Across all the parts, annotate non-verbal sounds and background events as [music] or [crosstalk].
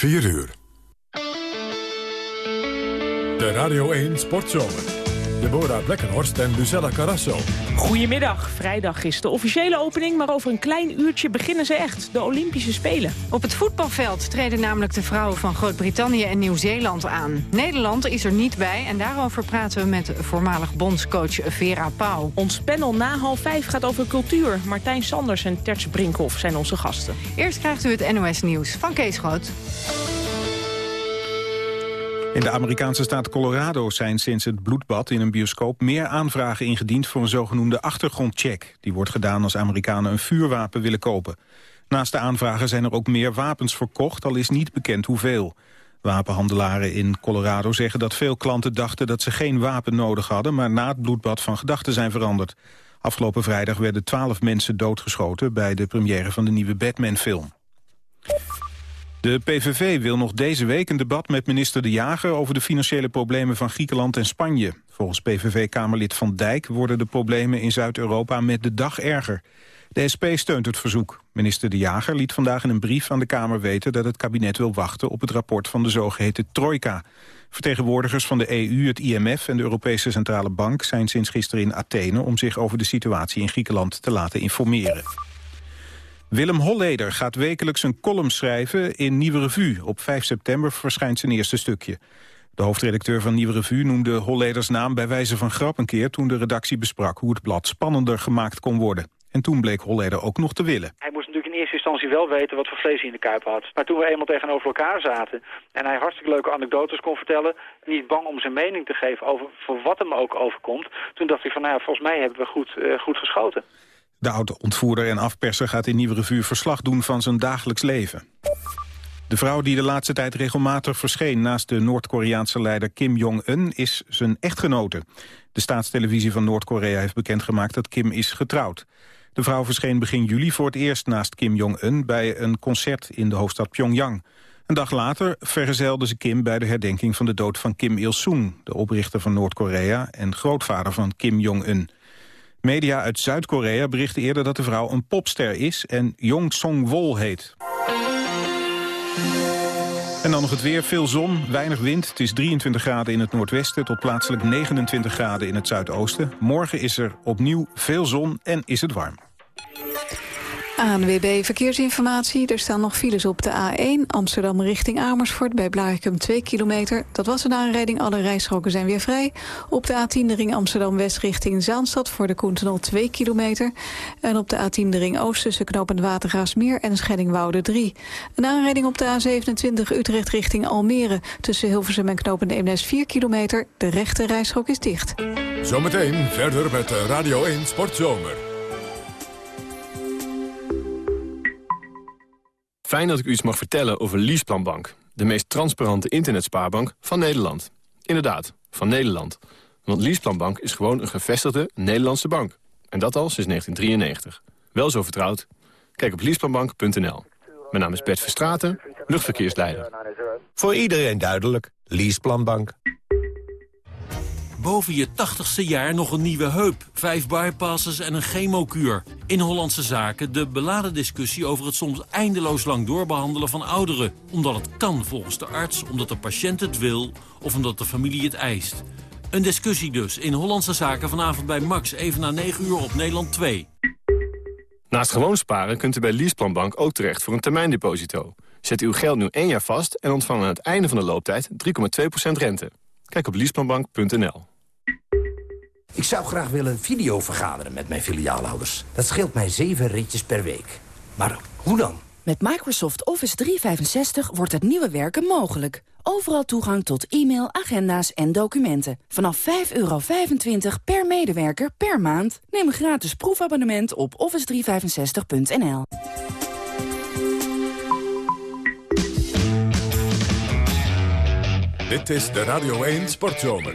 4 uur. De Radio 1 Sportzomer. Deborah Blekkenhorst en Lucella Carrasso. Goedemiddag. Vrijdag is de officiële opening, maar over een klein uurtje beginnen ze echt. De Olympische Spelen. Op het voetbalveld treden namelijk de vrouwen van Groot-Brittannië en Nieuw-Zeeland aan. Nederland is er niet bij en daarover praten we met voormalig bondscoach Vera Pauw. Ons panel na half vijf gaat over cultuur. Martijn Sanders en Terts Brinkhoff zijn onze gasten. Eerst krijgt u het NOS Nieuws van Kees Groot. In de Amerikaanse staat Colorado zijn sinds het bloedbad in een bioscoop meer aanvragen ingediend voor een zogenoemde achtergrondcheck. Die wordt gedaan als Amerikanen een vuurwapen willen kopen. Naast de aanvragen zijn er ook meer wapens verkocht, al is niet bekend hoeveel. Wapenhandelaren in Colorado zeggen dat veel klanten dachten dat ze geen wapen nodig hadden, maar na het bloedbad van gedachten zijn veranderd. Afgelopen vrijdag werden twaalf mensen doodgeschoten bij de première van de nieuwe Batman-film. De PVV wil nog deze week een debat met minister De Jager... over de financiële problemen van Griekenland en Spanje. Volgens PVV-kamerlid Van Dijk worden de problemen in Zuid-Europa met de dag erger. De SP steunt het verzoek. Minister De Jager liet vandaag in een brief aan de Kamer weten... dat het kabinet wil wachten op het rapport van de zogeheten Trojka. Vertegenwoordigers van de EU, het IMF en de Europese Centrale Bank... zijn sinds gisteren in Athene om zich over de situatie in Griekenland te laten informeren. Willem Holleder gaat wekelijks een column schrijven in Nieuwe Revue. Op 5 september verschijnt zijn eerste stukje. De hoofdredacteur van Nieuwe Revue noemde Holleders naam bij wijze van grap een keer... toen de redactie besprak hoe het blad spannender gemaakt kon worden. En toen bleek Holleder ook nog te willen. Hij moest natuurlijk in eerste instantie wel weten wat voor vlees hij in de kuip had. Maar toen we eenmaal tegenover elkaar zaten en hij hartstikke leuke anekdotes kon vertellen... niet bang om zijn mening te geven over voor wat hem ook overkomt... toen dacht ik van nou ja, volgens mij hebben we goed, uh, goed geschoten. De oude ontvoerder en afperser gaat in Nieuwe Revue verslag doen van zijn dagelijks leven. De vrouw die de laatste tijd regelmatig verscheen naast de Noord-Koreaanse leider Kim Jong-un is zijn echtgenote. De staatstelevisie van Noord-Korea heeft bekendgemaakt dat Kim is getrouwd. De vrouw verscheen begin juli voor het eerst naast Kim Jong-un bij een concert in de hoofdstad Pyongyang. Een dag later vergezelde ze Kim bij de herdenking van de dood van Kim Il-sung, de oprichter van Noord-Korea en grootvader van Kim Jong-un. Media uit Zuid-Korea berichten eerder dat de vrouw een popster is en Jong Song-wol heet. En dan nog het weer. Veel zon, weinig wind. Het is 23 graden in het noordwesten tot plaatselijk 29 graden in het zuidoosten. Morgen is er opnieuw veel zon en is het warm. ANWB Verkeersinformatie. Er staan nog files op de A1 Amsterdam richting Amersfoort... bij Blarikum 2 kilometer. Dat was een aanrijding, alle rijstroken zijn weer vrij. Op de A10 de ring Amsterdam-West richting Zaanstad... voor de Koentunnel 2 kilometer. En op de A10 de ring Oost tussen knooppunt Watergraafsmeer... en Scheddingwoude 3. Een aanrijding op de A27 Utrecht richting Almere... tussen Hilversum en knooppunt Eemnes 4 kilometer. De rechte rijstrook is dicht. Zometeen verder met Radio 1 Sportzomer. Fijn dat ik u iets mag vertellen over Leaseplanbank. De meest transparante internetspaarbank van Nederland. Inderdaad, van Nederland. Want Leaseplanbank is gewoon een gevestigde Nederlandse bank. En dat al sinds 1993. Wel zo vertrouwd? Kijk op leaseplanbank.nl. Mijn naam is Bert Verstraten, luchtverkeersleider. Voor iedereen duidelijk, Leaseplanbank. Boven je tachtigste jaar nog een nieuwe heup, vijf bypasses en een chemokuur. In Hollandse Zaken de beladen discussie over het soms eindeloos lang doorbehandelen van ouderen. Omdat het kan volgens de arts, omdat de patiënt het wil of omdat de familie het eist. Een discussie dus in Hollandse Zaken vanavond bij Max even na 9 uur op Nederland 2. Naast gewoon sparen kunt u bij Leaseplanbank ook terecht voor een termijndeposito. Zet uw geld nu één jaar vast en ontvang aan het einde van de looptijd 3,2% rente. Kijk op leaseplanbank.nl. Ik zou graag willen video vergaderen met mijn filiaalhouders. Dat scheelt mij zeven ritjes per week. Maar hoe dan? Met Microsoft Office 365 wordt het nieuwe werken mogelijk. Overal toegang tot e-mail, agenda's en documenten. Vanaf 5,25 per medewerker per maand. Neem een gratis proefabonnement op office365.nl. Dit is de Radio 1 Sportzomer.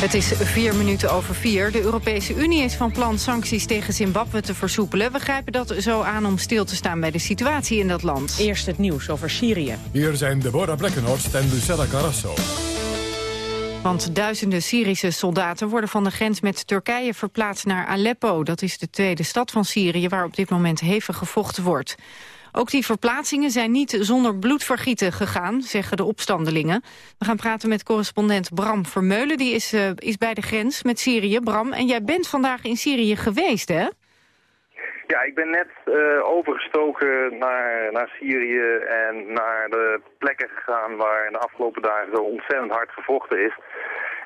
Het is vier minuten over vier. De Europese Unie is van plan sancties tegen Zimbabwe te versoepelen. We grijpen dat zo aan om stil te staan bij de situatie in dat land. Eerst het nieuws over Syrië. Hier zijn Deborah Blekkenhorst en Lucella Carrasso. Want duizenden Syrische soldaten worden van de grens met Turkije verplaatst naar Aleppo. Dat is de tweede stad van Syrië waar op dit moment hevig gevochten wordt. Ook die verplaatsingen zijn niet zonder bloedvergieten gegaan, zeggen de opstandelingen. We gaan praten met correspondent Bram Vermeulen. Die is, uh, is bij de grens met Syrië. Bram, en jij bent vandaag in Syrië geweest, hè? Ja, ik ben net uh, overgestoken naar, naar Syrië en naar de plekken gegaan waar de afgelopen dagen zo ontzettend hard gevochten is.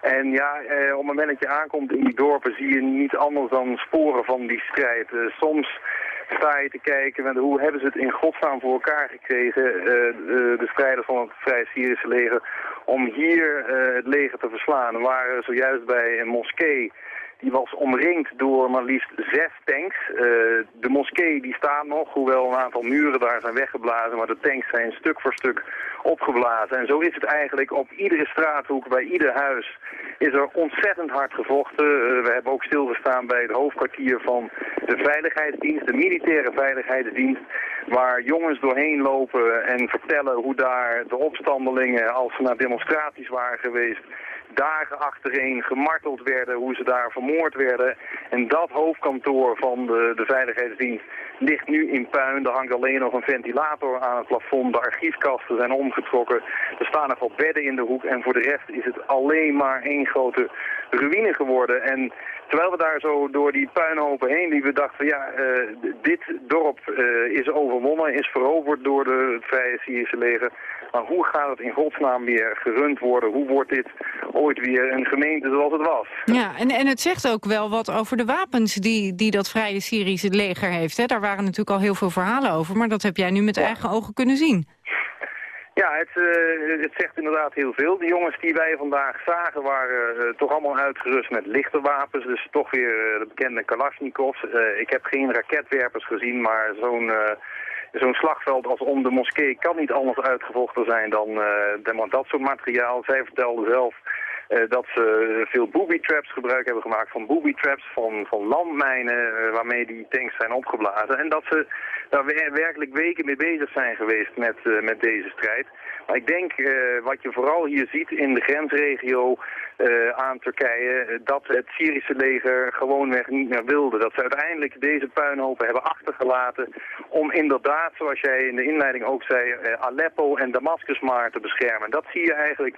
En ja, eh, op het moment dat je aankomt in die dorpen zie je niet anders dan sporen van die strijd. Uh, soms sta je te kijken hoe hebben ze het in godsnaam voor elkaar gekregen, uh, de, de, strijders van het Vrije Syrische leger, om hier uh, het leger te verslaan. We waren zojuist bij een moskee die was omringd door maar liefst zes tanks. Uh, de moskee die staat nog, hoewel een aantal muren daar zijn weggeblazen, maar de tanks zijn stuk voor stuk opgeblazen. En zo is het eigenlijk op iedere straathoek, bij ieder huis, is er ontzettend hard gevochten. Uh, we hebben ook stilgestaan bij het hoofdkwartier van de veiligheidsdienst, de militaire veiligheidsdienst, waar jongens doorheen lopen en vertellen hoe daar de opstandelingen, als ze naar demonstraties waren geweest, dagen achtereen gemarteld werden, hoe ze daar vermoord werden. En dat hoofdkantoor van de, de veiligheidsdienst ligt nu in puin. Er hangt alleen nog een ventilator aan het plafond. De archiefkasten zijn omgetrokken. Er staan nog wat bedden in de hoek. En voor de rest is het alleen maar één grote ruïne geworden. En terwijl we daar zo door die puinhopen heen liepen, dachten we, ja, uh, dit dorp uh, is overwonnen, is veroverd door de, het Vrije Syrische leger. Maar hoe gaat het in godsnaam weer gerund worden? Hoe wordt dit ooit weer een gemeente zoals het was? Ja, en, en het zegt ook wel wat over de wapens die, die dat Vrije Syrische leger heeft. Hè? Daar waren natuurlijk al heel veel verhalen over, maar dat heb jij nu met eigen ogen kunnen zien. Ja, het, uh, het, zegt inderdaad heel veel. De jongens die wij vandaag zagen waren uh, toch allemaal uitgerust met lichte wapens. Dus toch weer uh, de bekende Kalashnikovs. ik heb geen raketwerpers gezien, maar zo'n zo'n slagveld als om de moskee kan niet anders uitgevochten zijn dan, dan dat soort materiaal. Zij vertelde zelf uh, dat ze veel booby traps gebruik hebben gemaakt van booby traps, van, van landmijnen uh, waarmee die tanks zijn opgeblazen. En dat ze daar werkelijk weken mee bezig zijn geweest met, met deze strijd. Maar ik denk wat je vooral hier ziet in de grensregio aan Turkije, dat het Syrische leger gewoonweg niet meer wilde. Dat ze uiteindelijk deze puinhopen hebben achtergelaten om inderdaad, zoals jij in de inleiding ook zei, Aleppo en Damascus maar te beschermen. Dat zie je eigenlijk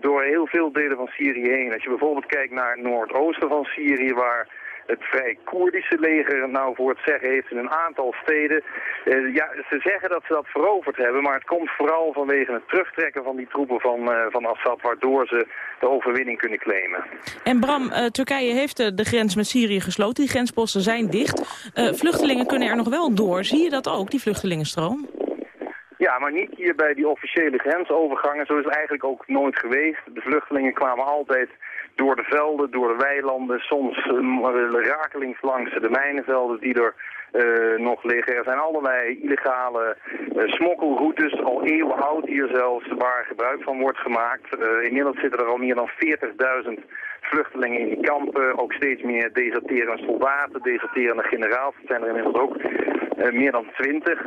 door heel veel delen van Syrië heen. Als je bijvoorbeeld kijkt naar het noordoosten van Syrië, waar het vrij Koerdische leger nou voor het zeggen heeft in een aantal steden. Uh, ja, ze zeggen dat ze dat veroverd hebben, maar het komt vooral vanwege het terugtrekken van die troepen van, uh, van Assad, waardoor ze de overwinning kunnen claimen. En Bram, uh, Turkije heeft de grens met Syrië gesloten, die grensposten zijn dicht. vluchtelingen kunnen er nog wel door, zie je dat ook, die vluchtelingenstroom? Ja, maar niet hier bij die officiële grensovergangen. Zo is het eigenlijk ook nooit geweest. De vluchtelingen kwamen altijd door de velden, door de weilanden, soms rakelings langs de mijnenvelden die er uh, nog liggen. Er zijn allerlei illegale uh, smokkelroutes, al eeuwen oud hier zelfs, waar gebruik van wordt gemaakt. inmiddels zitten er al meer dan 40.000 vluchtelingen in die kampen, ook steeds meer deserterende soldaten, deserterende generaals. Dat zijn er inmiddels ook meer dan 20.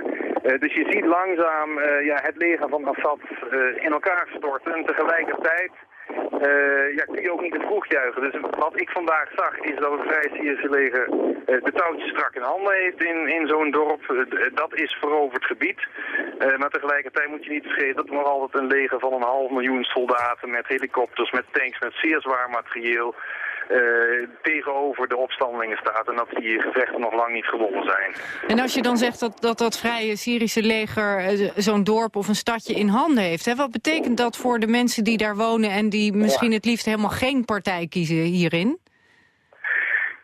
dus je ziet langzaam ja, het leger van Assad in elkaar storten en tegelijkertijd uh, ja, kun je ook niet te vroeg juichen. Dus wat ik vandaag zag is dat het Vrij Syrische leger uh, de touwtjes strak in handen heeft in, in zo'n dorp. Uh, dat is veroverd gebied. maar tegelijkertijd moet je niet vergeten dat er nog altijd een leger van een half miljoen soldaten met helikopters, met tanks, met zeer zwaar materieel tegenover de opstandelingen staat en dat die gevechten nog lang niet gewonnen zijn. En als je dan zegt dat dat, dat vrije Syrische leger uh, zo'n dorp of een stadje in handen heeft, hè, wat betekent dat voor de mensen die daar wonen en die misschien het liefst helemaal geen partij kiezen hierin?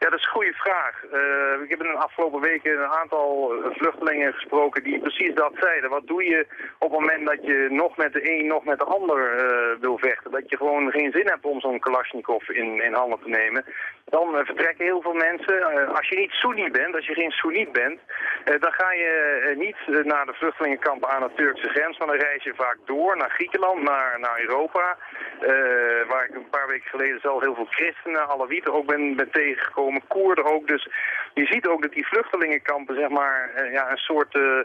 Ja, dat is een goede vraag. Uh, ik heb in de afgelopen weken een aantal vluchtelingen gesproken die precies dat zeiden. Wat doe je op het moment dat je nog met de een, nog met de ander uh, wil vechten? Dat je gewoon geen zin hebt om zo'n Kalashnikov in, in handen te nemen. Dan vertrekken heel veel mensen. als je niet Soeni bent, als je geen Soeniet bent, dan ga je niet naar de vluchtelingenkampen aan de Turkse grens. Maar dan reis je vaak door naar Griekenland, naar, naar Europa. Waar ik een paar weken geleden zelf heel veel christenen, Alawieten ook ben, ben tegengekomen komen Koerden ook. Dus je ziet ook dat die vluchtelingenkampen zeg maar, uh, ja, een soort uh,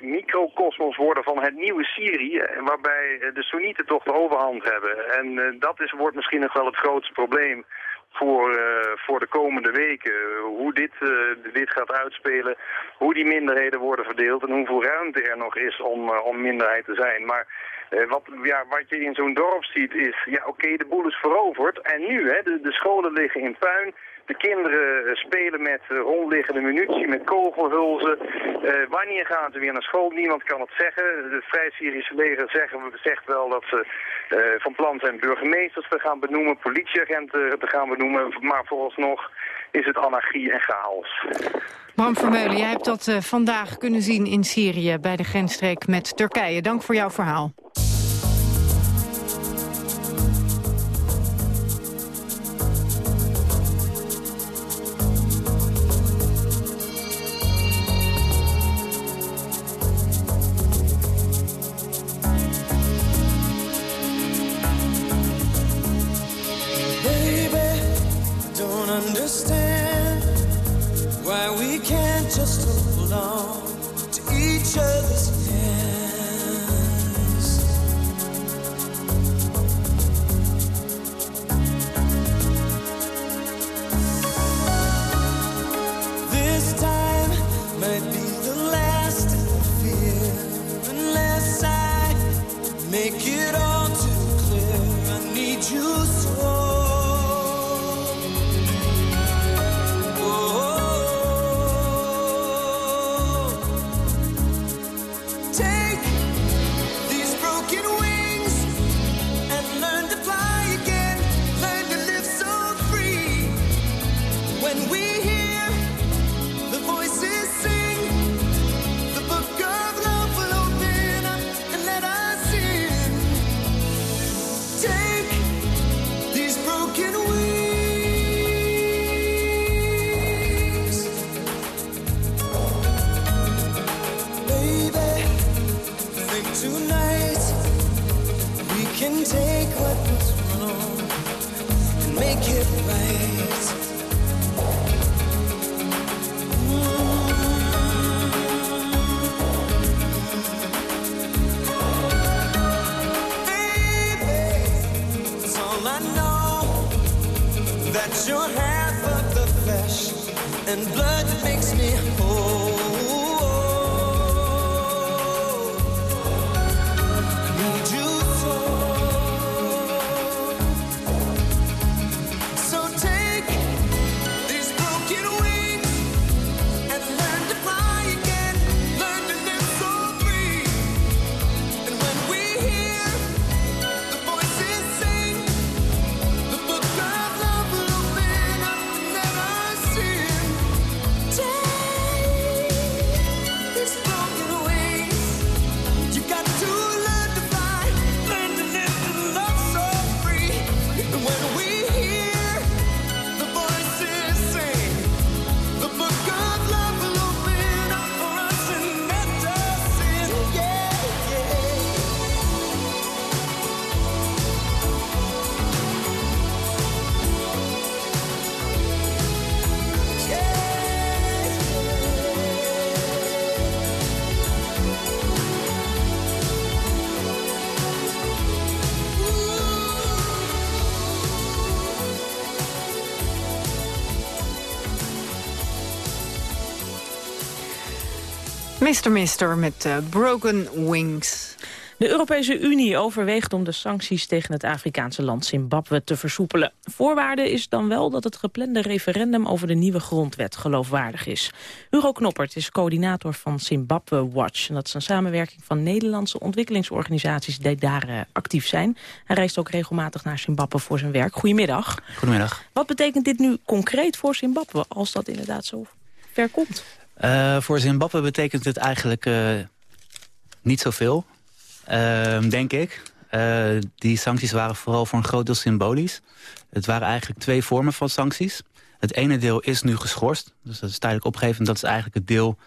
microcosmos worden van het nieuwe Syrië, waarbij de Soenieten toch de overhand hebben. En dat is, wordt misschien nog wel het grootste probleem voor, eh, voor de komende weken. Hoe dit, dit gaat uitspelen, hoe die minderheden worden verdeeld en hoeveel ruimte er nog is om, om minderheid te zijn. Maar wat, ja, wat je in zo'n dorp ziet is, ja oké, de boel is veroverd en nu, hè, de, de scholen liggen in puin. De kinderen eh, spelen met eh, rondliggende munitie, met kogelhulzen. Uh, wanneer gaan ze weer naar school? Niemand kan het zeggen. Het Vrij Syrische leger zeggen, zegt wel dat ze van plan zijn burgemeesters te gaan benoemen, politieagenten te gaan benoemen. Maar vooralsnog is het anarchie en chaos. Bram Vermeulen, jij hebt dat vandaag kunnen zien in Syrië bij de grensstreek met Turkije. Dank voor jouw verhaal. Mr. Mister met uh, Broken Wings. De Europese Unie overweegt om de sancties tegen het Afrikaanse land Zimbabwe te versoepelen. Voorwaarde is dan wel dat het geplande referendum over de nieuwe grondwet geloofwaardig is. Hugo Knoppert is coördinator van Zimbabwe Watch. En dat is een samenwerking van Nederlandse ontwikkelingsorganisaties die daar uh, actief zijn. Hij reist ook regelmatig naar Zimbabwe voor zijn werk. Goedemiddag. Goedemiddag. Wat betekent dit nu concreet voor Zimbabwe als dat inderdaad zo ver komt? Uh, voor Zimbabwe betekent het eigenlijk uh, niet zoveel, uh, denk ik. die sancties waren vooral voor een groot deel symbolisch. Het waren eigenlijk twee vormen van sancties. Het ene deel is nu geschorst, dus dat is tijdelijk opgegeven. Dat is eigenlijk het deel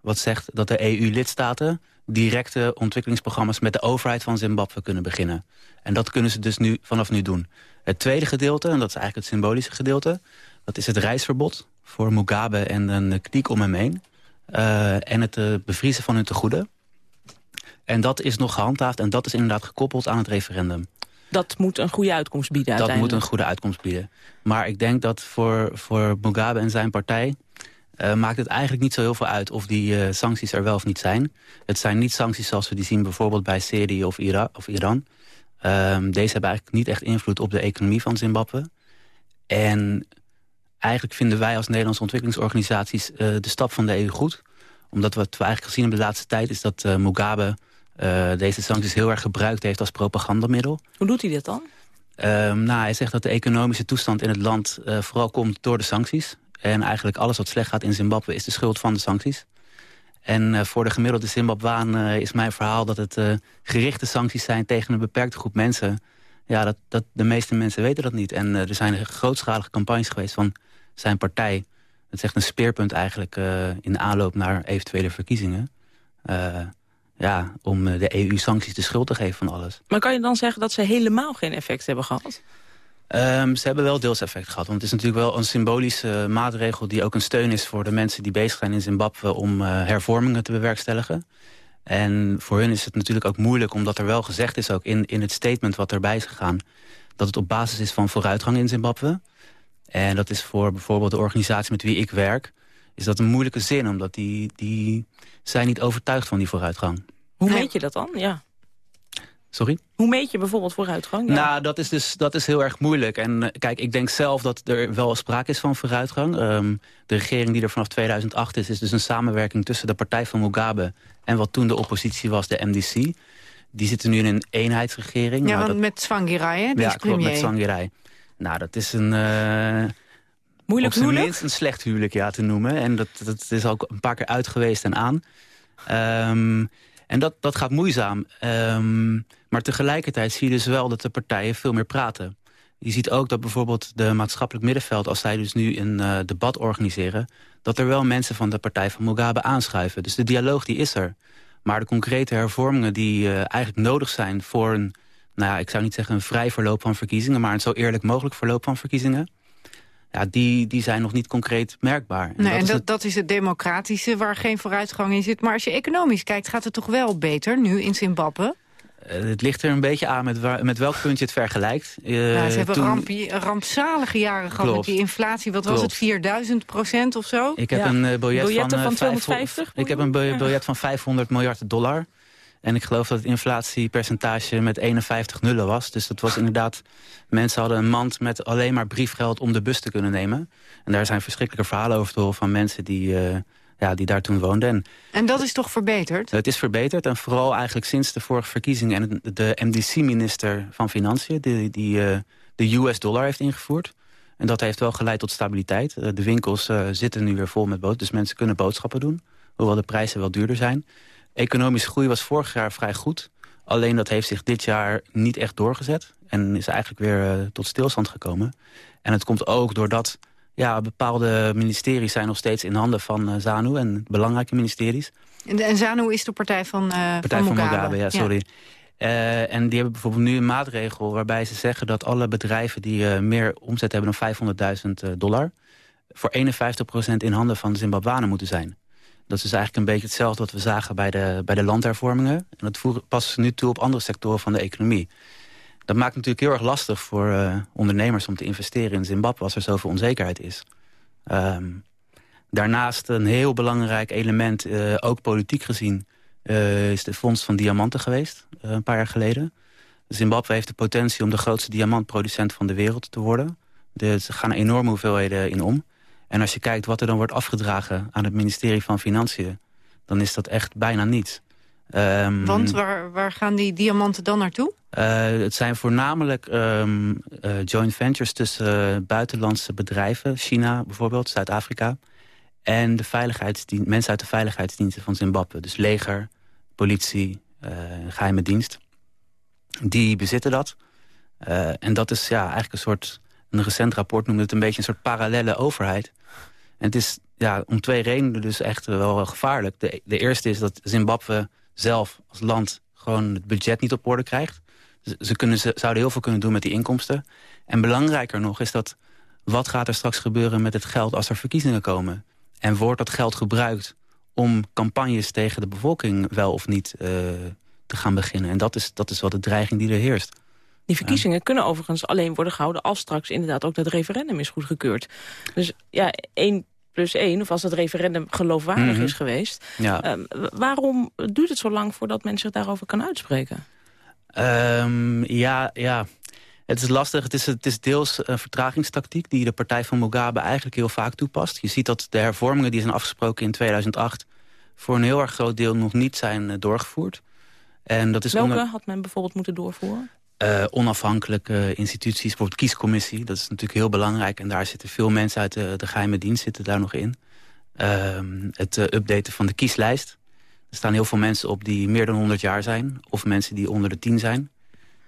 wat zegt dat de EU-lidstaten... directe ontwikkelingsprogramma's met de overheid van Zimbabwe kunnen beginnen. En dat kunnen ze dus nu, vanaf nu doen. Het tweede gedeelte, en dat is eigenlijk het symbolische gedeelte... dat is het reisverbod voor Mugabe en een kliek om hem heen. Uh, en het uh, bevriezen van hun tegoeden. En dat is nog gehandhaafd en dat is inderdaad gekoppeld aan het referendum. Dat moet een goede uitkomst bieden Dat moet een goede uitkomst bieden. Maar ik denk dat voor, voor Mugabe en zijn partij... Uh, maakt het eigenlijk niet zo heel veel uit of die uh, sancties er wel of niet zijn. Het zijn niet sancties zoals we die zien bijvoorbeeld bij Syrië of, Ira of Iran. Um, deze hebben eigenlijk niet echt invloed op de economie van Zimbabwe. En eigenlijk vinden wij als Nederlandse ontwikkelingsorganisaties... Uh, de stap van de EU goed. Omdat wat we eigenlijk gezien hebben de laatste tijd... is dat Mugabe deze sancties heel erg gebruikt heeft als propagandamiddel. Hoe doet hij dat dan? Um, nou, hij zegt dat de economische toestand in het land vooral komt door de sancties. En eigenlijk alles wat slecht gaat in Zimbabwe is de schuld van de sancties. En voor de gemiddelde Zimbabwaan is mijn verhaal dat het gerichte sancties zijn tegen een beperkte groep mensen. Ja, dat, dat, de meeste mensen weten dat niet. En er zijn grootschalige campagnes geweest van zijn partij. Dat is echt een speerpunt eigenlijk in de aanloop naar eventuele verkiezingen. ja, om de EU-sancties de schuld te geven van alles. Maar kan je dan zeggen dat ze helemaal geen effect hebben gehad? Um, ze hebben wel deels effect gehad. Want het is natuurlijk wel een symbolische maatregel... die ook een steun is voor de mensen die bezig zijn in Zimbabwe... om uh, hervormingen te bewerkstelligen. En voor hun is het natuurlijk ook moeilijk... omdat er wel gezegd is ook in, in het statement wat erbij is gegaan... dat het op basis is van vooruitgang in Zimbabwe. En dat is voor bijvoorbeeld de organisatie met wie ik werk... is dat een moeilijke zin, omdat die, die zijn niet overtuigd van die vooruitgang. Hoe meet je dat dan? Ja. Sorry? Hoe meet je bijvoorbeeld vooruitgang? Ja. Nou, dat is dus dat is heel erg moeilijk. En uh, kijk, ik denk zelf dat er wel sprake is van vooruitgang. Um, de regering die er vanaf 2008 is, is dus een samenwerking tussen de partij van Mugabe... en wat toen de oppositie was, de MDC. Die zitten nu in een eenheidsregering. Ja, nou, want met Tsvangirai, hè? Die ja, is premier. klopt, met Tsvangirai. Nou, dat is een... Uh, Moeilijk huwelijk? minst een slecht huwelijk, ja, te noemen. En dat, dat is ook een paar keer uit geweest en aan. Um, en dat, dat gaat moeizaam. Um, maar tegelijkertijd zie je dus wel dat de partijen veel meer praten. Je ziet ook dat bijvoorbeeld de maatschappelijk middenveld... als zij dus nu een uh, debat organiseren... dat er wel mensen van de partij van Mugabe aanschuiven. Dus de dialoog die is er. Maar de concrete hervormingen die uh, eigenlijk nodig zijn... voor een, nou ja, ik zou niet zeggen een vrij verloop van verkiezingen... maar een zo eerlijk mogelijk verloop van verkiezingen ja, die, die zijn nog niet concreet merkbaar. En nee, dat en dat, is het... dat is het democratische waar geen vooruitgang in zit. Maar als je economisch kijkt, gaat het toch wel beter nu in Zimbabwe? Uh, het ligt er een beetje aan met, waar, met welk punt je het vergelijkt. Uh, ja, ze hebben toen... rampie, rampzalige jaren gehad Klopt. met die inflatie. Wat Klopt. was het, 4000 procent of zo? Ik heb ja. een uh, biljet van 250? Ik heb een biljet van 500 miljard dollar. En ik geloof dat het inflatiepercentage met 51 nullen was. Dus dat was inderdaad... Mensen hadden een mand met alleen maar briefgeld om de bus te kunnen nemen. En daar zijn verschrikkelijke verhalen over te horen van mensen die... Uh, ja, die daar toen woonden. En, en dat is toch verbeterd? Het is verbeterd en vooral eigenlijk sinds de vorige verkiezingen... en de MDC-minister van Financiën die, die uh, de US-dollar heeft ingevoerd. En dat heeft wel geleid tot stabiliteit. Uh, de winkels uh, zitten nu weer vol met boot, dus mensen kunnen boodschappen doen. Hoewel de prijzen wel duurder zijn. Economische groei was vorig jaar vrij goed. Alleen dat heeft zich dit jaar niet echt doorgezet. En is eigenlijk weer uh, tot stilstand gekomen. En het komt ook doordat ja, bepaalde ministeries zijn nog steeds in handen van uh, ZANU... en belangrijke ministeries. En, en ZANU is de partij van, uh, partij van Mugabe. Mugabe ja, sorry. Ja. Uh, en die hebben bijvoorbeeld nu een maatregel waarbij ze zeggen... dat alle bedrijven die uh, meer omzet hebben dan 500.000 dollar... voor 51% in handen van de Zimbabwanen moeten zijn. Dat is dus eigenlijk een beetje hetzelfde wat we zagen bij de, bij de landhervormingen. En dat ze nu toe op andere sectoren van de economie. Dat maakt natuurlijk heel erg lastig voor uh, ondernemers om te investeren in Zimbabwe... als er zoveel onzekerheid is. Um, daarnaast een heel belangrijk element, uh, ook politiek gezien... Uh, is de fonds van diamanten geweest, een paar jaar geleden. Zimbabwe heeft de potentie om de grootste diamantproducent van de wereld te worden. Er gaan enorme hoeveelheden in om. En als je kijkt wat er dan wordt afgedragen aan het ministerie van Financiën... dan is dat echt bijna niets. Um, Want waar, waar gaan die diamanten dan naartoe? Uh, het zijn voornamelijk um, uh, joint ventures tussen buitenlandse bedrijven. China bijvoorbeeld, Zuid-Afrika. En de veiligheidsdien mensen uit de veiligheidsdiensten van Zimbabwe. Dus leger, politie, geheime dienst. Die bezitten dat. en dat is ja, eigenlijk een soort... Een recent rapport noemde het een beetje een soort parallele overheid. En het is ja, om twee redenen dus echt wel gevaarlijk. De, eerste is dat Zimbabwe zelf als land gewoon het budget niet op orde krijgt. Ze, kunnen, ze zouden heel veel kunnen doen met die inkomsten. En belangrijker nog is dat... wat gaat er straks gebeuren met het geld als er verkiezingen komen? En wordt dat geld gebruikt om campagnes tegen de bevolking wel of niet uh, te gaan beginnen? En dat is, dat is wel de dreiging die er heerst. Die verkiezingen kunnen overigens alleen worden gehouden... als straks inderdaad ook dat referendum is goedgekeurd. Dus ja, één plus één, of als het referendum geloofwaardig Mhm. is geweest. Ja. Ehm, waarom duurt het zo lang voordat men zich daarover kan uitspreken? Ehm, ja, ja, het is lastig. Het is, het is deels een vertragingstactiek die de partij van Mugabe eigenlijk heel vaak toepast. Je ziet dat de hervormingen die zijn afgesproken in 2008... voor een heel erg groot deel nog niet zijn eh, doorgevoerd. En dat is Welke onder- had men bijvoorbeeld moeten doorvoeren? Eh, onafhankelijke instituties, bijvoorbeeld kiescommissie. Dat is natuurlijk heel belangrijk. En daar zitten veel mensen uit de, de geheime dienst zitten daar nog in. Ehm, het eh, updaten van de kieslijst. Er staan heel veel mensen op die meer dan 100 jaar zijn. Of mensen die onder de 10 zijn.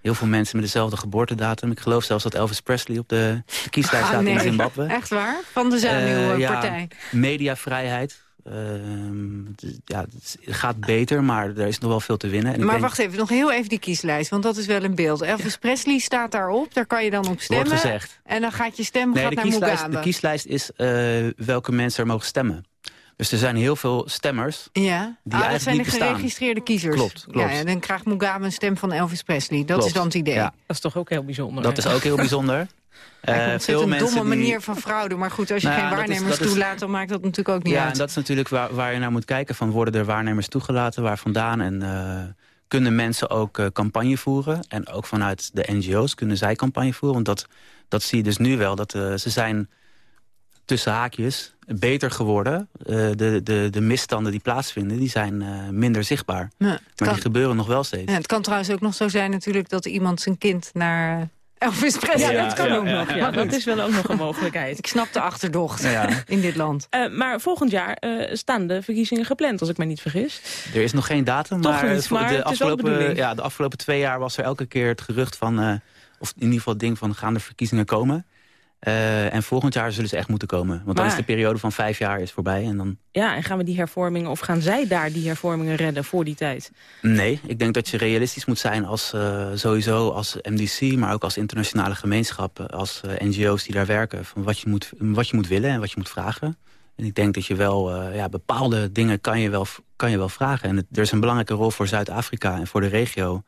Heel veel mensen met dezelfde geboortedatum. Ik geloof zelfs dat Elvis Presley op de, de kieslijst Ah, staat in. Zimbabwe. Echt waar? Van de Eh, Zanuw-partij. ja, mediavrijheid. Ehm, ja, het gaat beter, maar er is nog wel veel te winnen. En ik maar denk- wacht even, nog heel even die kieslijst, want dat is wel een beeld. Elvis Presley staat daarop, daar kan je dan op stemmen. Wordt gezegd. En dan gaat je stem Nee, gaat de naar kieslijst, Mugabe. de kieslijst is eh, welke mensen er mogen stemmen. Dus er zijn heel veel stemmers Ja, die ah, dat eigenlijk zijn de niet bestaan. geregistreerde kiezers. Klopt, klopt. Ja, en dan krijgt Mugabe een stem van Elvis Presley. Dat Klopt, is dan het idee. ja. Dat is toch ook heel bijzonder. Dat is ook heel bijzonder. [laughs] Me Eh, een domme die- manier van fraude. Maar goed, als je Nou ja, geen waarnemers is- toelaat... dan maakt dat natuurlijk ook niet Ja, uit. en dat is natuurlijk waar, waar je naar moet kijken. Van worden er waarnemers toegelaten, waar vandaan? En eh, kunnen mensen ook eh, campagne voeren? En ook vanuit de NGO's kunnen zij campagne voeren? Want dat, dat zie je dus nu wel. Dat eh, ze zijn tussen haakjes beter geworden. Eh, de, de, de misstanden die plaatsvinden, die zijn minder zichtbaar. Ja, het Maar kan- die gebeuren nog wel steeds. Ja, het kan trouwens ook nog zo zijn natuurlijk... dat iemand zijn kind naar Elvis Presley... Ja, dat kan ja, ook ja. nog. Ja, Maar dat is wel ook nog een mogelijkheid. Ik snap de achterdocht Ja. in dit land. Eh, maar volgend jaar eh, staan de verkiezingen gepland, als ik me niet vergis. Er is nog geen datum, Toch maar, niet, voor maar de, afgelopen, ja, de afgelopen twee jaar was er elke keer het gerucht van... eh, of in ieder geval het ding van gaan de verkiezingen komen. Eh, en volgend jaar zullen ze echt moeten komen. Want dan is de periode van vijf jaar is voorbij. En dan, Ja, en gaan we die hervormingen, of gaan zij daar die hervormingen redden voor die tijd? nee, ik denk dat je realistisch moet zijn als eh, sowieso als MDC... maar ook als internationale gemeenschap, eh, als NGO's die daar werken... van wat je, moet, wat je moet willen en wat je moet vragen. En ik denk dat je wel ja, bepaalde dingen kan je wel, kan je wel vragen. En het, er is een belangrijke rol voor Zuid-Afrika en voor de regio...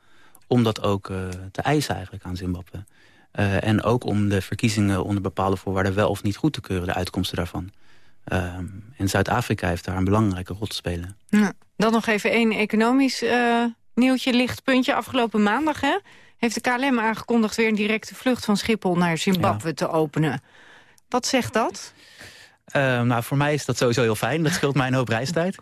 om dat ook te eisen eigenlijk aan Zimbabwe. Eh, en ook om de verkiezingen onder bepaalde voorwaarden wel of niet goed te keuren, de uitkomsten daarvan. Ehm, en Zuid-Afrika heeft daar een belangrijke rol te spelen. Ja. Dan nog even één economisch eh, nieuwtje, lichtpuntje. Afgelopen maandag hè, heeft de KLM aangekondigd... weer een directe vlucht van Schiphol naar Zimbabwe te openen. Wat zegt dat? Eh, nou, voor mij is dat sowieso heel fijn. Dat scheelt mij een hoop reistijd.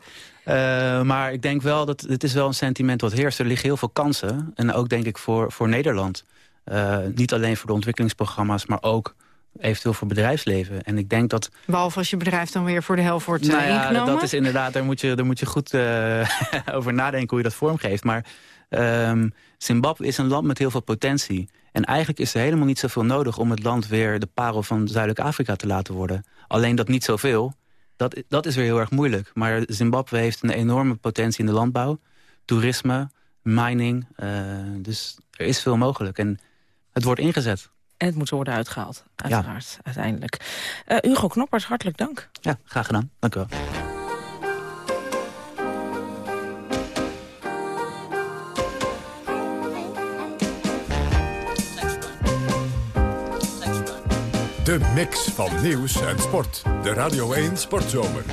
Eh, maar ik denk wel dat het is wel een sentiment wat heerst. Er liggen heel veel kansen. En ook denk ik voor, voor Nederland. Eh, niet alleen voor de ontwikkelingsprogramma's, maar ook eventueel voor bedrijfsleven. En ik denk dat... Behalve als je bedrijf dan weer voor de helft wordt eh, Nou ja, ingenomen. dat is inderdaad, daar moet je, daar moet je goed eh, [laughs] over nadenken hoe je dat vormgeeft. Maar ehm, Zimbabwe is een land met heel veel potentie. En eigenlijk is er helemaal niet zoveel nodig om het land weer de parel van Zuidelijk Afrika te laten worden. Alleen dat niet zoveel, dat, dat is weer heel erg moeilijk. Maar Zimbabwe heeft een enorme potentie in de landbouw, toerisme, mining. eh, dus er is veel mogelijk en het wordt ingezet. En het moet worden uitgehaald, uiteraard, uiteindelijk. Eh, Hugo Knoppers, hartelijk dank. Ja, graag gedaan. Dank u wel. De mix van nieuws en sport. De Radio 1 Sportzomer.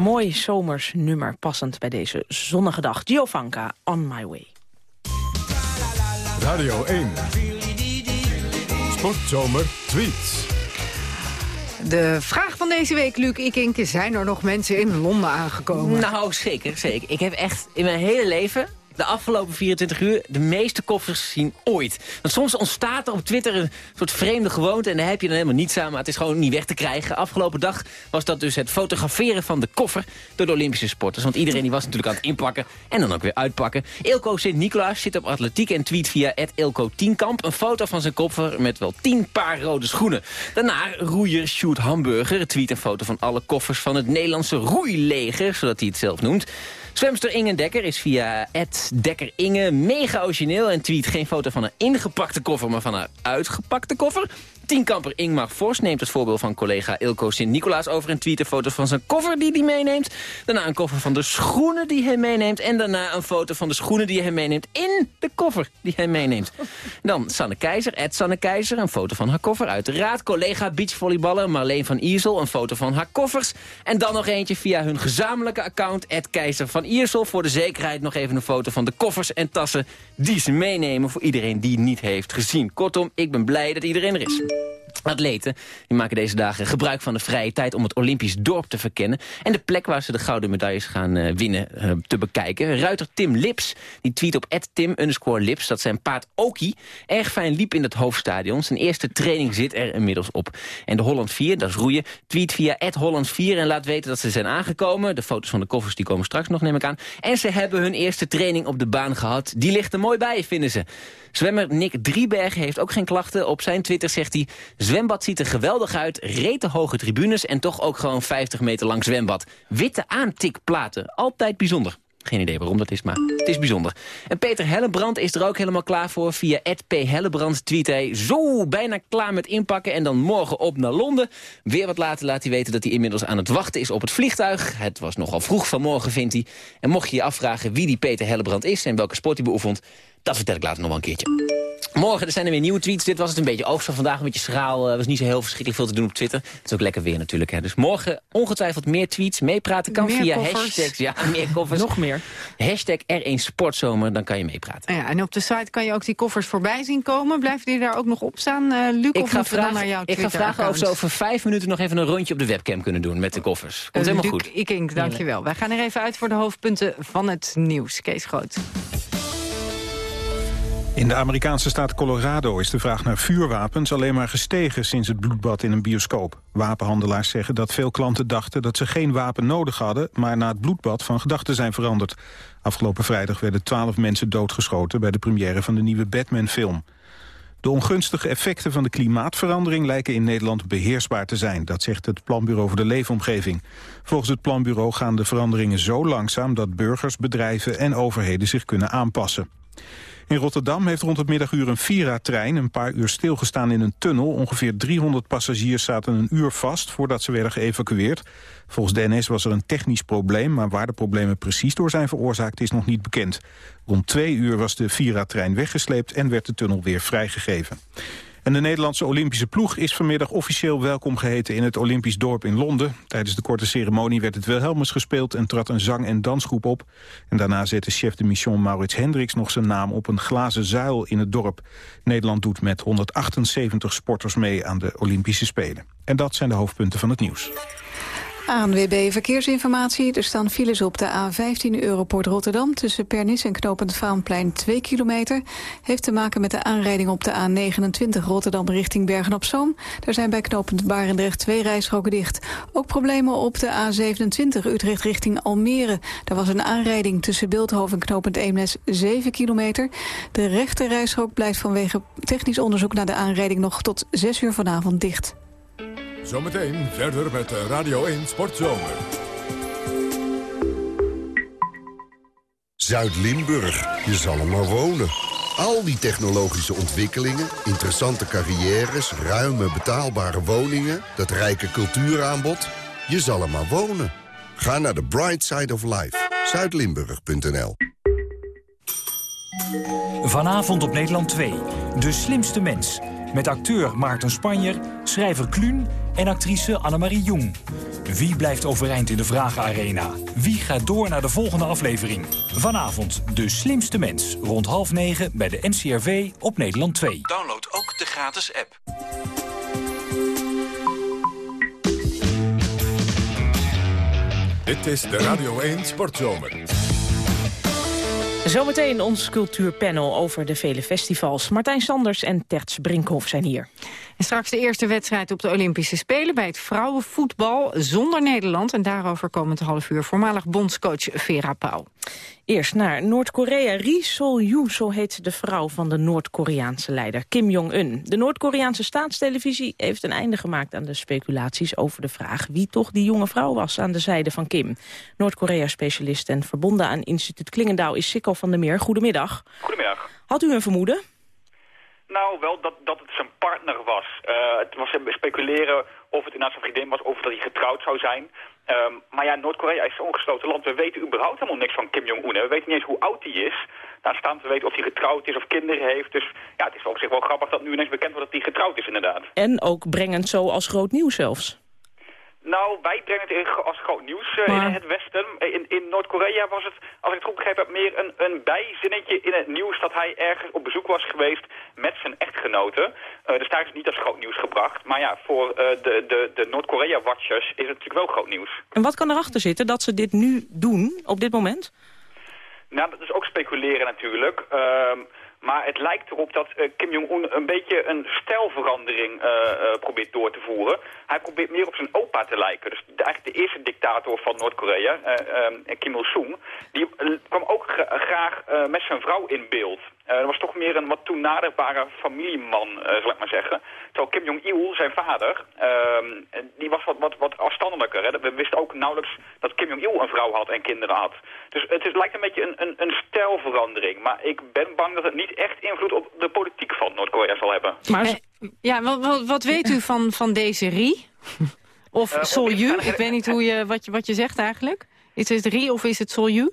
Mooi zomers nummer passend bij deze zonnige dag. Giovanka, On My Way. Radio 1. Sportzomer tweets. De vraag van deze week, Luc Ikink, zijn er nog mensen in Londen aangekomen? Nou, zeker, zeker. Ik heb echt in mijn hele leven de afgelopen 24 uur de meeste koffers gezien ooit. Want soms ontstaat er op Twitter een soort vreemde gewoonte... en daar heb je dan helemaal niets aan, maar het is gewoon niet weg te krijgen. Afgelopen dag was dat dus het fotograferen van de koffer... door de Olympische sporters. Want iedereen die was natuurlijk aan het inpakken en dan ook weer uitpakken. Ilko Sint-Nicolaas zit op atletiek en tweet via Ilko Tienkamp... een foto van zijn koffer met wel 10 paar rode schoenen. Daarna roeier Sjoerd Hamburger tweet een foto van alle koffers... van het Nederlandse roeileger, zodat hij het zelf noemt. Zwemster Inge Dekker is via Dekker Inge mega origineel... en tweet geen foto van een ingepakte koffer, maar van een uitgepakte koffer. Tienkamper Ingmar Vos neemt het voorbeeld van collega Ilko Sint-Nicolaas over... en tweet een foto van zijn koffer die hij meeneemt. Daarna een koffer van de schoenen die hij meeneemt. En daarna een foto van de schoenen die hij meeneemt in de koffer die hij meeneemt. [laughs] Dan Sanne Keizer, Ed Sanne Keizer, een foto van haar koffer. Uiteraard collega beachvolleyballer Marleen van Iersel, een foto van haar koffers. En dan nog eentje via hun gezamenlijke account, Ed Keizer van Iersel. Voor de zekerheid nog even een foto van de koffers en tassen die ze meenemen... voor iedereen die niet heeft gezien. Kortom, ik ben blij dat iedereen er is. Atleten die maken deze dagen gebruik van de vrije tijd om het Olympisch dorp te verkennen. En de plek waar ze de gouden medailles gaan uh, winnen uh, te bekijken. Ruiter Tim Lips, die tweet op Tim Lips dat zijn paard Oki erg fijn liep in het hoofdstadion. Zijn eerste training zit er inmiddels op. En de Holland 4, dat is roeien, tweet via Holland 4 en laat weten dat ze zijn aangekomen. De foto's van de koffers die komen straks nog, neem ik aan. En ze hebben hun eerste training op de baan gehad. Die ligt er mooi bij, vinden ze. Zwemmer Nick Drieberg heeft ook geen klachten. Op zijn Twitter zegt hij... Zwembad ziet er geweldig uit, rete hoge tribunes... en toch ook gewoon 50 meter lang zwembad. Witte aantikplaten, altijd bijzonder. Geen idee waarom dat is, maar het is bijzonder. En Peter Hellebrand is er ook helemaal klaar voor. Via P. Hellebrand tweet hij... Zo, bijna klaar met inpakken en dan morgen op naar Londen. Weer wat later laat hij weten dat hij inmiddels aan het wachten is op het vliegtuig. Het was nogal vroeg vanmorgen, vindt hij. En mocht je je afvragen wie die Peter Hellebrand is... en welke sport hij beoefent... Dat vertel ik later nog wel een keertje. Morgen er zijn er weer nieuwe tweets. Dit was het een beetje oogst van vandaag. Een beetje schraal. Er was niet zo heel verschrikkelijk veel te doen op Twitter. Het is ook lekker weer natuurlijk. Hè. Dus morgen ongetwijfeld meer tweets. Meepraten kan meer via koffers. hashtags. Ja, [laughs] meer koffers. Nog meer. Hashtag R1 Sportzomer. Dan kan je meepraten. Ja, en op de site kan je ook die koffers voorbij zien komen. Blijven die daar ook nog op staan, uh, Luc? Ik of ga, dan naar vragen, jouw ik ga vragen of ze over vijf minuten nog even een rondje op de webcam kunnen doen met de koffers. Komt Uh, helemaal Luc goed. Ikink, dankjewel. Wij gaan er even uit voor de hoofdpunten van het nieuws. Kees Groot. In de Amerikaanse staat Colorado is de vraag naar vuurwapens alleen maar gestegen sinds het bloedbad in een bioscoop. Wapenhandelaars zeggen dat veel klanten dachten dat ze geen wapen nodig hadden, maar na het bloedbad van gedachten zijn veranderd. Afgelopen vrijdag werden twaalf mensen doodgeschoten bij de première van de nieuwe Batman-film. De ongunstige effecten van de klimaatverandering lijken in Nederland beheersbaar te zijn. Dat zegt het Planbureau voor de Leefomgeving. Volgens het Planbureau gaan de veranderingen zo langzaam dat burgers, bedrijven en overheden zich kunnen aanpassen. In Rotterdam heeft rond het middaguur een Vira-trein een paar uur stilgestaan in een tunnel. Ongeveer 300 passagiers zaten een uur vast voordat ze werden geëvacueerd. Volgens de NS was er een technisch probleem, maar waar de problemen precies door zijn veroorzaakt is nog niet bekend. Rond twee uur was de Vira-trein weggesleept en werd de tunnel weer vrijgegeven. En de Nederlandse Olympische ploeg is vanmiddag officieel welkom geheten in het Olympisch dorp in Londen. Tijdens de korte ceremonie werd het Wilhelmus gespeeld en trad een zang- en dansgroep op. En daarna zette chef de mission Maurits Hendricks nog zijn naam op een glazen zuil in het dorp. Nederland doet met 178 sporters mee aan de Olympische Spelen. En dat zijn de hoofdpunten van het nieuws. ANWB Verkeersinformatie. Er staan files op de A15 Europort Rotterdam... tussen Pernis en Knopend Vaanplein 2 kilometer. Heeft te maken met de aanrijding op de A29 Rotterdam richting Bergen-op-Zoom. Daar zijn bij Knopend Barendrecht twee rijstroken dicht. Ook problemen op de A27 Utrecht richting Almere. Daar was een aanrijding tussen Beeldhoven en Knopend Eemnes 7 kilometer. De rechte rijstrook blijft vanwege technisch onderzoek... naar de aanrijding nog tot 6 uur vanavond dicht. Zometeen verder met Radio 1 Sportzomer. Zuid-Limburg, je zal er maar wonen. Al die technologische ontwikkelingen, interessante carrières... ruime betaalbare woningen, dat rijke cultuuraanbod... je zal er maar wonen. Ga naar de Bright Side of Life, zuidlimburg.nl. Vanavond op Nederland 2, De Slimste Mens... met acteur Maarten Spanjer, schrijver Kluun en actrice Annemarie Jong. Wie blijft overeind in de Vragenarena? Wie gaat door naar de volgende aflevering? Vanavond De Slimste Mens. Rond half negen bij de NCRV op Nederland 2. Download ook de gratis app. Dit is de Radio 1 Sportzomer. Zometeen ons cultuurpanel over de vele festivals. Martijn Sanders en Terts Brinkhoff zijn hier. En straks de eerste wedstrijd op de Olympische Spelen... bij het vrouwenvoetbal zonder Nederland. En daarover komend half uur voormalig bondscoach Vera Pauw. Eerst naar Noord-Korea. Ri Sol-ju, zo heet de vrouw van de Noord-Koreaanse leider Kim Jong-un. De Noord-Koreaanse staatstelevisie heeft een einde gemaakt aan de speculaties over de vraag wie toch die jonge vrouw was aan de zijde van Kim. Noord-Korea-specialist en verbonden aan instituut Klingendaal is Sikko van der Meer. Goedemiddag. Goedemiddag. Had u een vermoeden? Nou, wel dat, dat het zijn partner was. Eh, het was hem speculeren of het inderdaad zijn vriendin was, of dat hij getrouwd zou zijn. Ehm, maar ja, Noord-Korea is zo'n gesloten land. We weten überhaupt helemaal niks van Kim Jong-un. We weten niet eens hoe oud hij is. Daar staan te weten of hij getrouwd is of kinderen heeft. Dus ja, het is op zich wel grappig dat nu ineens bekend wordt dat hij getrouwd is inderdaad. En ook brengend zo als groot nieuws zelfs. Nou, wij brengen het als groot nieuws eh, in het Westen. In, in Noord-Korea was het, als ik het goed begrepen heb, meer een, een bijzinnetje in het nieuws dat hij ergens op bezoek was geweest met zijn echtgenote. Eh, dus daar is het niet als groot nieuws gebracht. Maar ja, voor eh, de, de, de Noord-Korea-watchers is het natuurlijk wel groot nieuws. En wat kan erachter zitten dat ze dit nu doen, op dit moment? Nou, dat is ook speculeren natuurlijk. Ehm, maar het lijkt erop dat eh, Kim Jong-un een beetje een stijlverandering eh, eh, probeert door te voeren. Hij probeert meer op zijn opa te lijken. Dus eigenlijk de eerste dictator van Noord-Korea, Kim Il-sung, die kwam ook gra- graag met zijn vrouw in beeld. Eh, dat was toch meer een wat toenaderbare familieman, eh, zal ik maar zeggen. Terwijl Kim Jong-il, zijn vader, ehm, die was wat, wat, wat afstandelijker. Hè. We wisten ook nauwelijks dat Kim Jong-il een vrouw had en kinderen had. Dus het is, lijkt een beetje een, een, een stijlverandering. Maar ik ben bang dat het niet echt invloed op de politiek van Noord-Korea zal hebben. Maar ja, wat, wat, wat weet u van, van deze Ri? Of Eh, Sol-ju? Ik weet niet hoe je, wat, je, wat je zegt eigenlijk. Is het Ri of is het Sol-ju?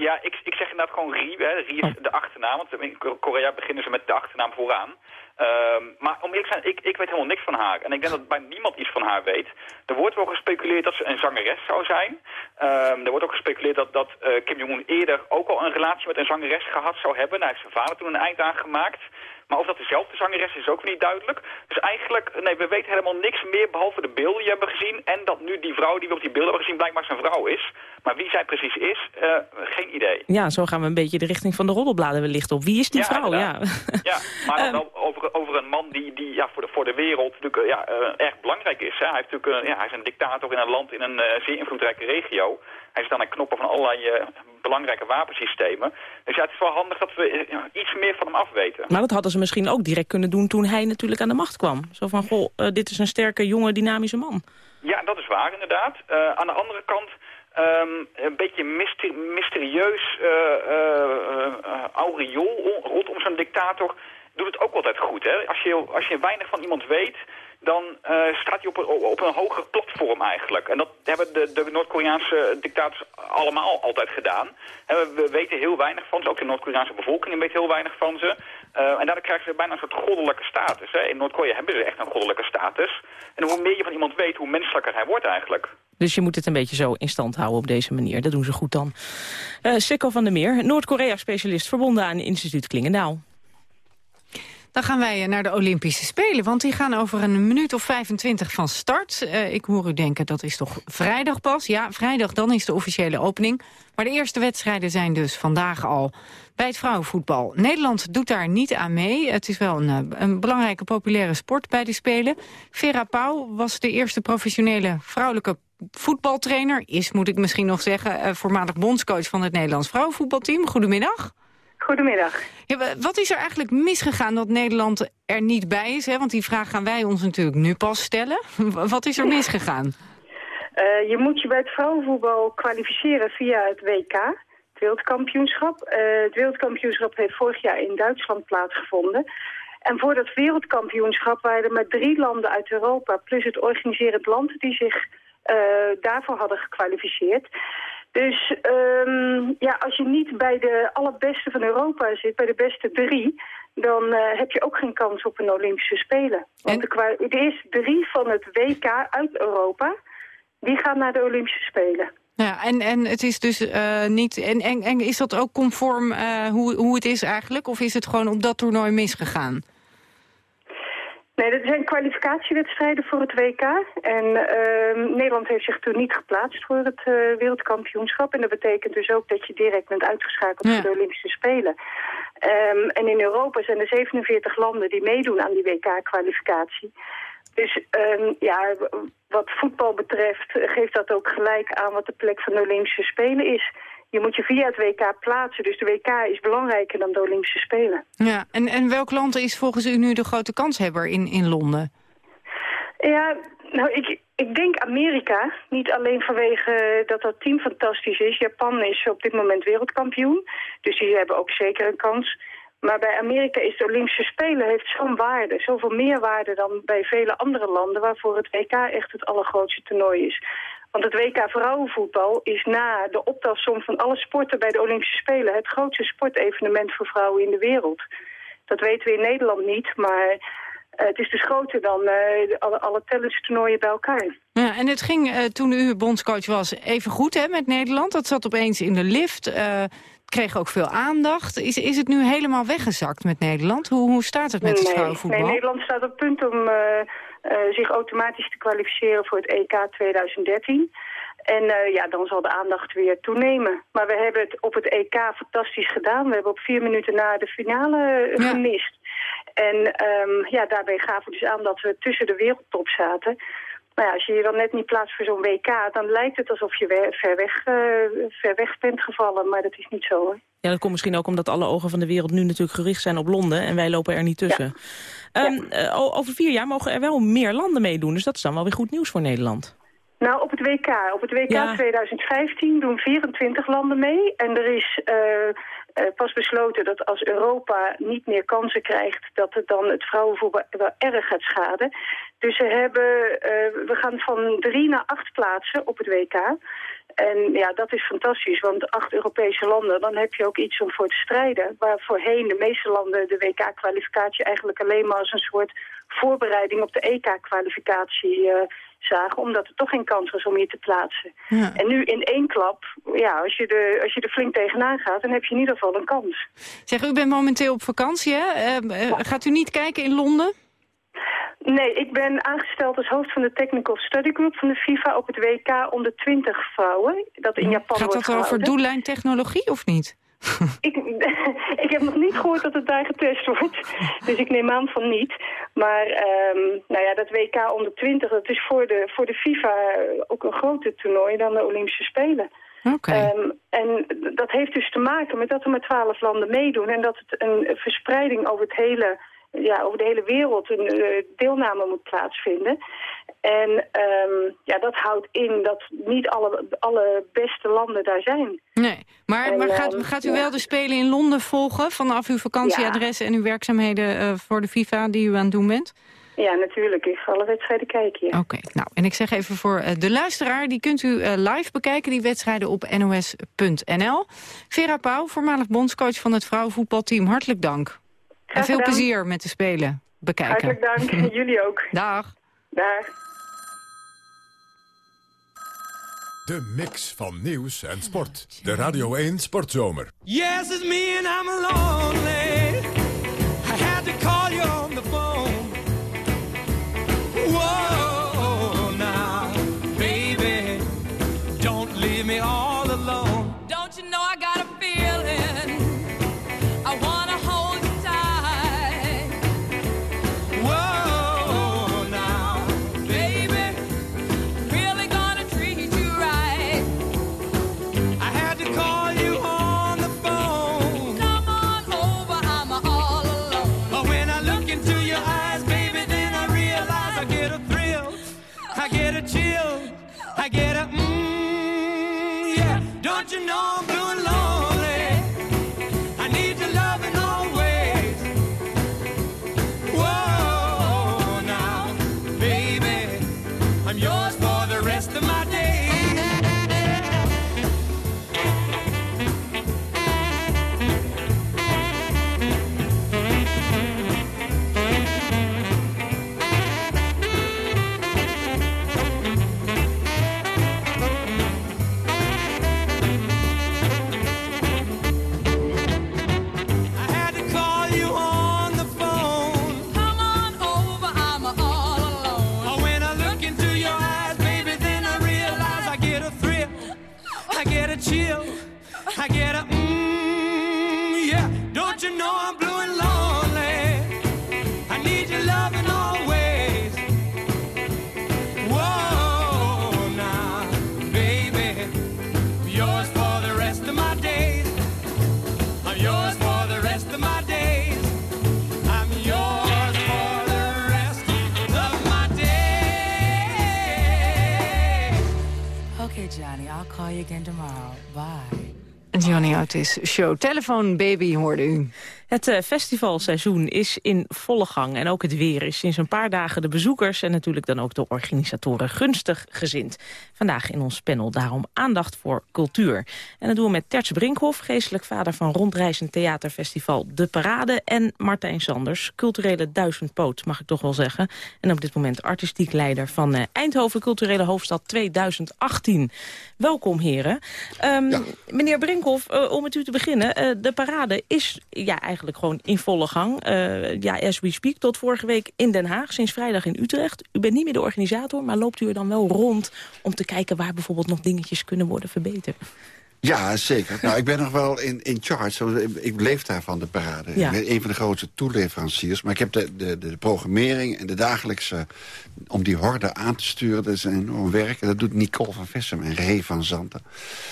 Ja, ik, ik zeg inderdaad gewoon Ri. Hè. Ri is de achternaam, want in Ko- Korea beginnen ze met de achternaam vooraan. Ehm, maar om eerlijk te zijn, ik, ik weet helemaal niks van haar. En ik denk dat bijna niemand iets van haar weet. Er wordt wel gespeculeerd dat ze een zangeres zou zijn. Ehm, er wordt ook gespeculeerd dat, dat eh, Kim Jong-un eerder ook al een relatie met een zangeres gehad zou hebben. Daar heeft zijn vader toen een eind aan gemaakt. Maar of dat dezelfde zangeres is, is ook niet duidelijk. Dus eigenlijk, nee, we weten helemaal niks meer behalve de beelden die we hebben gezien. En dat nu die vrouw die we op die beelden hebben gezien blijkbaar zijn vrouw is. Maar wie zij precies is, eh, geen idee. Ja, zo gaan we een beetje de richting van de roddelbladen wellicht op. Wie is die Ja, vrouw? Ja. inderdaad. Ja, maar [laughs] dan wel over, over een man die, die ja, voor, de, voor de wereld natuurlijk eh, ja, eh, erg belangrijk is. Hè. Hij, heeft natuurlijk, eh, ja, hij is een dictator in een land in een eh, zeer invloedrijke regio. Hij zit aan de knoppen van allerlei eh, belangrijke wapensystemen. Dus ja, het is wel handig dat we eh, iets meer van hem afweten. Maar dat hadden ze misschien ook direct kunnen doen toen hij natuurlijk aan de macht kwam. Zo van, goh, eh, dit is een sterke, jonge, dynamische man. Ja, dat is waar inderdaad. Eh, aan de andere kant ehm, een beetje myster- mysterieus aureool rondom zo'n dictator doet het ook altijd goed. Hè? Als, je, als je weinig van iemand weet, dan eh, staat hij op een, op een hoger platform eigenlijk. En dat hebben de, de Noord-Koreaanse dictators allemaal altijd gedaan. En we, we weten heel weinig van ze, ook de Noord-Koreaanse bevolking weet heel weinig van ze. Uh, en daardoor krijgen ze bijna een soort goddelijke status. Hè? In Noord-Korea hebben ze echt een goddelijke status. En hoe meer je van iemand weet, hoe menselijker hij wordt eigenlijk. Dus je moet het een beetje zo in stand houden op deze manier. Dat doen ze goed dan. Uh, van der Meer, Noord-Korea-specialist verbonden aan instituut Klingendaal. Dan gaan wij naar de Olympische Spelen, want die gaan over een minuut of 25 van start. Uh, ik hoor u denken, dat is toch vrijdag pas? Ja, vrijdag, dan is de officiële opening. Maar de eerste wedstrijden zijn dus vandaag al bij het vrouwenvoetbal. Nederland doet daar niet aan mee. Het is wel een, een belangrijke populaire sport bij de Spelen. Vera Pauw was de eerste professionele vrouwelijke voetbaltrainer. Is, moet ik misschien nog zeggen, voormalig bondscoach van het Nederlands vrouwenvoetbalteam. Goedemiddag. Goedemiddag. Ja, wat is er eigenlijk misgegaan dat Nederland er niet bij is? Hè? Want die vraag gaan wij ons natuurlijk nu pas stellen. [laughs] wat is er misgegaan? Uh, je moet je bij het vrouwenvoetbal kwalificeren via het WK, het wereldkampioenschap. Uh, het wereldkampioenschap heeft vorig jaar in Duitsland plaatsgevonden. En voor dat wereldkampioenschap waren er maar drie landen uit Europa... plus het organiserend land die zich uh, daarvoor hadden gekwalificeerd. Dus um, ja, als je niet bij de allerbeste van Europa zit, bij de beste drie... dan uh, heb je ook geen kans op een Olympische Spelen. Want de, de eerste drie van het WK uit Europa... die gaan naar de Olympische Spelen. Ja, en, en het is dus eh, niet. En, en, en is dat ook conform eh, hoe, hoe het is eigenlijk? Of is het gewoon op dat toernooi misgegaan? Nee, dat zijn kwalificatiewedstrijden voor het WK. En ehm, Nederland heeft zich toen niet geplaatst voor het eh, wereldkampioenschap. En dat betekent dus ook dat je direct bent uitgeschakeld Ja. voor de Olympische Spelen. Ehm, en in Europa zijn er 47 landen die meedoen aan die WK-kwalificatie. Dus ehm, ja, wat voetbal betreft geeft dat ook gelijk aan wat de plek van de Olympische Spelen is. Je moet je via het WK plaatsen, dus de WK is belangrijker dan de Olympische Spelen. Ja, en, en welk land is volgens u nu de grote kanshebber in, in Londen? Ja, nou, ik, ik denk Amerika. Niet alleen vanwege dat dat team fantastisch is. Japan is op dit moment wereldkampioen. Dus die hebben ook zeker een kans. Maar bij Amerika is de Olympische Spelen heeft zo'n waarde. Zoveel meer waarde dan bij vele andere landen... waarvoor het WK echt het allergrootste toernooi is. Want het WK vrouwenvoetbal is na de optelsom van alle sporten bij de Olympische Spelen... het grootste sportevenement voor vrouwen in de wereld. Dat weten we in Nederland niet, maar eh, het is dus groter dan eh, alle, alle tennistoernooien bij elkaar. Ja, en het ging eh, toen u bondscoach was even goed hè, met Nederland. Dat zat opeens in de lift. kreeg ook veel aandacht. Is, is het nu helemaal weggezakt met Nederland? Hoe, hoe staat het met het vrouwenvoetbal? nee, Nederland staat op punt om zich automatisch te kwalificeren voor het EK 2013. En eh, ja, dan zal de aandacht weer toenemen. Maar we hebben het op het EK fantastisch gedaan. We hebben op vier minuten na de finale eh, gemist. En ehm, ja, daarbij gaven we dus aan dat we tussen de wereldtop zaten. Nou ja, als je je dan net niet plaatst voor zo'n WK... dan lijkt het alsof je ver weg, eh, ver weg bent gevallen. Maar dat is niet zo, hoor. Ja, dat komt misschien ook omdat alle ogen van de wereld nu natuurlijk gericht zijn op Londen. En wij lopen er niet tussen. Ehm, eh, over vier jaar mogen er wel meer landen meedoen. Dus dat is dan wel weer goed nieuws voor Nederland. Nou, op het WK. Op het WK Ja. 2015 doen 24 landen mee. En er is eh, eh, pas besloten dat als Europa niet meer kansen krijgt... dat het dan het vrouwenvoetbal wel erg gaat schaden. Dus ze hebben, eh, we gaan van drie naar acht plaatsen op het WK. En ja, dat is fantastisch, want acht Europese landen... dan heb je ook iets om voor te strijden. Waar voorheen de meeste landen de WK-kwalificatie eigenlijk alleen maar als een soort voorbereiding op de EK-kwalificatie eh, zagen, omdat er toch geen kans was om je te plaatsen. Ja. En nu in één klap, ja, als je, de, als je er flink tegenaan gaat, dan heb je in ieder geval een kans. Zeg, u bent momenteel op vakantie, hè? Eh, eh, gaat u niet kijken in Londen? Nee, ik ben aangesteld als hoofd van de Technical Study Group van de FIFA op het WK onder 20 vrouwen. Dat in Japan Gaat dat over gehouden. doellijntechnologie of niet? [laughs] Ik, [laughs] ik heb nog niet gehoord dat het daar getest wordt. [laughs] Dus ik neem aan van niet. Maar ehm, nou ja, dat WK onder 20, dat is voor de, voor de FIFA ook een groter toernooi dan de Olympische Spelen. Oké. Ehm, en dat heeft dus te maken met dat er maar twaalf landen meedoen... en dat het een verspreiding over, het hele, ja, over de hele wereld een eh, deelname moet plaatsvinden. En ehm, ja, dat houdt in dat niet alle, alle beste landen daar zijn. Nee, maar, En, maar gaat, ehm, gaat u ja. wel de Spelen in Londen volgen... vanaf uw vakantieadres en uw werkzaamheden eh, voor de FIFA die u aan het doen bent? Ja, natuurlijk. Ik ga alle wedstrijden kijken, ja. Oké, nou, en ik zeg even voor eh, de luisteraar... die kunt u live bekijken, die wedstrijden op nos.nl. Vera Pauw, voormalig bondscoach van het vrouwenvoetbalteam, hartelijk dank. En veel gedaan. plezier met de Spelen bekijken. Hartelijk dank. [laughs] Jullie ook. Dag. Dag. De mix van nieuws en sport. De Radio 1 Sportzomer. Yes, it's me and I'm lonely. I had to call you on the phone. Whoa, Don't you know you again tomorrow. Bye. Johnny Otis show. Telefoon baby hoorde u. Het eh, festivalseizoen is in volle gang en ook het weer is sinds een paar dagen de bezoekers en natuurlijk dan ook de organisatoren gunstig gezind. Vandaag in ons panel daarom aandacht voor cultuur. En dat doen we met Terts Brinkhoff, geestelijk vader van rondreizend theaterfestival De Parade en Martijn Sanders, culturele duizendpoot mag ik toch wel zeggen. En op dit moment artistiek leider van eh, Eindhoven Culturele Hoofdstad 2018. Welkom heren. Ehm, Meneer Brinkhoff, eh, om met u te beginnen, De Parade is ja, eigenlijk gewoon in volle gang. Eh, ja, as we speak, tot vorige week in Den Haag, sinds vrijdag in Utrecht. U bent niet meer de organisator, maar loopt u er dan wel rond... om te kijken waar bijvoorbeeld nog dingetjes kunnen worden verbeterd? Ja, zeker. Nou, ik ben nog wel in, in charge. Ik leef daar van de parade. Ja. Ik ben een van de grootste toeleveranciers. Maar ik heb de, de, de programmering en de dagelijkse... om die horde aan te sturen, dat is een enorm werk. En dat doet Nicole van Vessem en Ray van Zanten.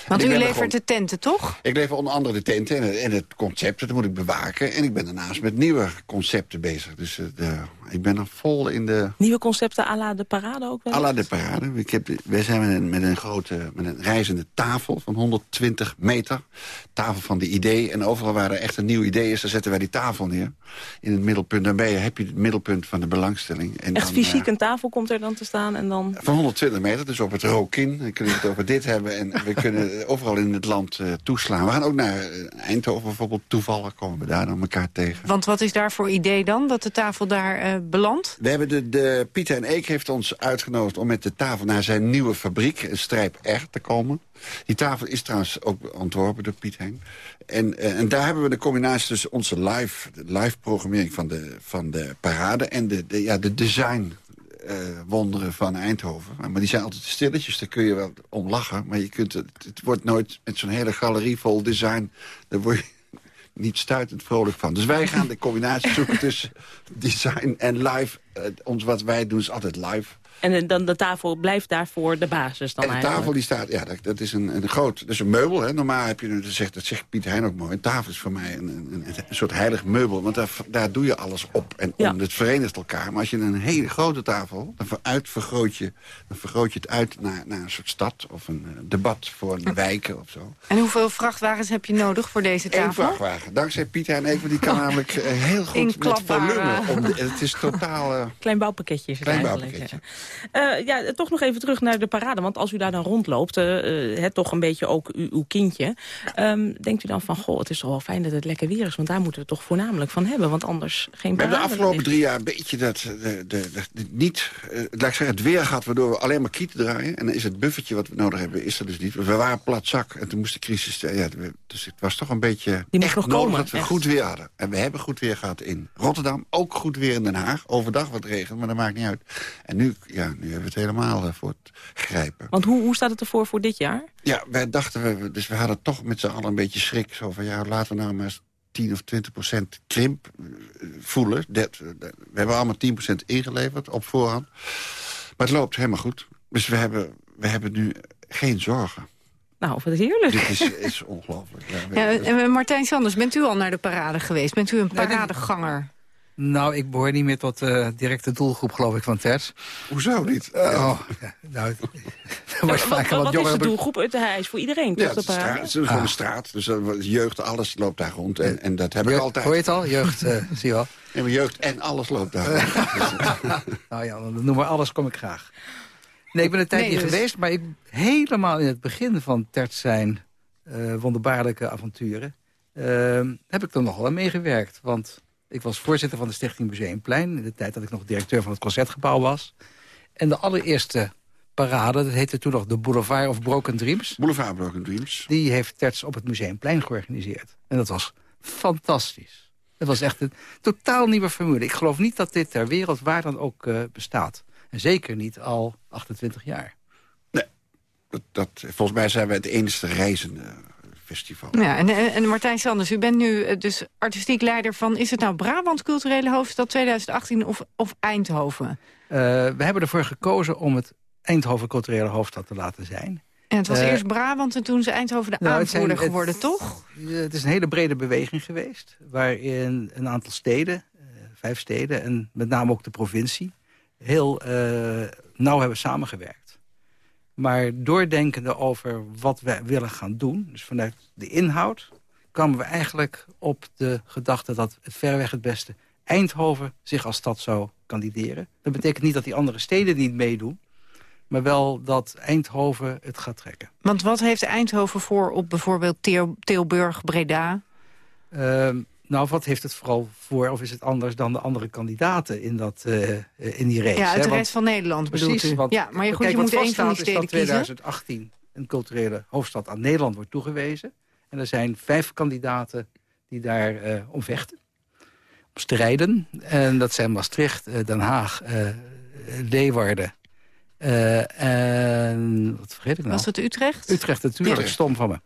Want u er levert gewoon- de tenten, toch? Ik lever onder andere de tenten en het, en het concept. Dat moet ik bewaken. En ik ben daarnaast met nieuwe concepten bezig. Dus eh, de, ik ben er vol in de... Nieuwe concepten à la De Parade ook wel? À la de parade. Ik heb, wij zijn met een, met een grote met een reizende tafel van 120 meter. Tafel van de idee. En overal waar er echt een nieuw idee is, dan zetten wij die tafel neer. In het middelpunt. Dan ben je, heb je het middelpunt van de belangstelling. En Echt dan, fysiek eh, een tafel komt er dan te staan en dan... van 120 meter, dus op het Rokin. Dan kunnen we het over dit hebben. En we kunnen overal in het land eh, toeslaan. We gaan ook naar eh, Eindhoven bijvoorbeeld. Toevallig komen we daar dan elkaar tegen. Want wat is daar voor idee dan, dat de tafel daar eh, belandt? We hebben de, de, Pieter en Eek heeft ons uitgenodigd om met de tafel naar zijn nieuwe fabriek, een Strijp R, te komen. Die tafel is trouwens ook ontworpen door Piet Henk. En, eh, en daar hebben we de combinatie tussen onze live, live programmering van de, van de parade en de, de, ja, de design eh, wonderen van Eindhoven. Maar die zijn altijd stilletjes, daar kun je wel om lachen. Maar je kunt, het, het wordt nooit met zo'n hele galerie vol design... daar word je [laughs] niet stuitend vrolijk van. Dus wij gaan de combinatie zoeken tussen [laughs] design en live. Eh, ons wat wij doen is altijd live. En eh, dan de tafel blijft daarvoor de basis dan En de eigenlijk? tafel die staat, ja, dat, dat is een, een groot, dat is een meubel. Hè. Normaal heb je, dat zegt, dat zegt Pieter Heijn ook mooi, een tafel is voor mij een, een, een, een soort heilig meubel. Want daar, daar doe je alles op en om. Het verenigt elkaar. Maar als je een hele grote tafel, dan, veruit vergroot je, dan vergroot je het uit naar, naar een soort stad. Of een eh, debat voor een wijken of zo. En hoeveel vrachtwagens heb je nodig voor deze Eén tafel? vrachtwagen. Dankzij Pieter en Even, die kan [laughs] namelijk eh, heel goed met volume. Om de- het is totaal... Klein bouwpakketje is het Klein eigenlijk. bouwpakketje. ja. Eh, ja, toch nog even terug naar de parade. Want als u daar dan rondloopt, eh, eh, het toch een beetje ook u- uw kindje. ehm, denkt u dan van, goh, het is toch wel fijn dat het lekker weer is. Want daar moeten we het toch voornamelijk van hebben. Want anders geen We hebben parade. de afgelopen drie jaar een beetje dat, de, de, niet, laat ik zeggen, het weer gehad... waardoor we alleen maar kieten draaien. En dan is het buffertje wat we nodig hebben, is er dus niet. We waren plat zak en toen moest de crisis... Ja, dus het was toch een beetje Die echt nog nodig komen, dat we echt. goed weer hadden. En we hebben goed weer gehad in Rotterdam. Ook goed weer in Den Haag. Overdag wat regen, maar dat maakt niet uit. En nu, ja, nu hebben we het helemaal eh, voor het grijpen. Want hoe, hoe staat het ervoor voor dit jaar? Ja, wij dachten, we, dus we hadden toch met z'n allen een beetje schrik. Zo van, ja, laten we nou maar eens 10 of 20 procent krimp eh, voelen. Dat, eh, dat- we hebben allemaal 10 procent ingeleverd op voorhand. Maar het loopt helemaal goed. Dus we hebben, we hebben nu geen zorgen. Nou, wat heerlijk. Dit is, is ongelooflijk. Ja, Ja, en Martijn Sanders, bent u al naar de parade geweest? Bent u een paradeganger? Nou, ik behoor niet meer tot de directe doelgroep, geloof ik, van Terts. Hoezo niet? oh, ja, nou, [laughs] [laughs] Ja, was wat vaak wat, wat is de doelgroep? Het hij is voor iedereen, Ja, toch, het de is, straat, het is gewoon een straat. Dus jeugd, alles loopt daar rond. En, en dat heb ik altijd. Hoor je het al? Jeugd, eh, [laughs] zie je wel. Ja, maar jeugd en alles loopt daar rond. nou ja, dan noem maar alles, kom ik graag. Nee, ik ben een tijd Nee, niet dus- geweest, maar ik, helemaal in het begin van Terts zijn eh, wonderbaarlijke avonturen... eh, heb ik er nog wel aan meegewerkt. Want ik was voorzitter van de Stichting Museumplein... in de tijd dat ik nog directeur van het Concertgebouw was. En de allereerste parade, dat heette toen nog de Boulevard of Broken Dreams... Boulevard Broken Dreams. Die heeft Terts op het Museumplein georganiseerd. En dat was fantastisch. Dat was echt een totaal nieuwe formule. Ik geloof niet dat dit ter wereld waar dan ook eh, bestaat. En zeker niet al 28 jaar. Dat, dat, volgens mij zijn we het enige reizende festival. Ja, en, en en Martijn Sanders, u bent nu eh, dus artistiek leider van... is het nou Brabant Culturele Hoofdstad 2018 of, of Eindhoven? Eh, we hebben ervoor gekozen om het Eindhoven culturele hoofdstad te laten zijn. En het was Eh, eerst Brabant en toen is Eindhoven de nou, zijn- aanvoerder het- geworden, toch? Eh, Het is een hele brede beweging geweest. Waarin een aantal steden, eh, vijf steden en met name ook de provincie... heel eh, nauw hebben samengewerkt. Maar doordenkende over wat wij willen gaan doen... dus vanuit de inhoud kwamen we eigenlijk op de gedachte... dat het verreweg het beste Eindhoven zich als stad zou kandideren. Dat betekent niet dat die andere steden niet meedoen... maar wel dat Eindhoven het gaat trekken. Want wat heeft Eindhoven voor op bijvoorbeeld Til- Tilburg, Breda? Ehm, nou, wat heeft het vooral voor, of is het anders dan de andere kandidaten in, dat, eh, eh, in die race? Ja, uit de rest van Nederland bedoelt Precies, u. want- ja, maar je, goed, kijk, je moet één van die steden dat kiezen. 2018 een culturele hoofdstad aan Nederland wordt toegewezen. En er zijn vijf kandidaten die daar eh, om vechten. Om strijden. En dat zijn Maastricht, Den Haag, Leeuwarden. en wat vergeet ik nou? Was het Utrecht? Utrecht natuurlijk, Ja. stom van me.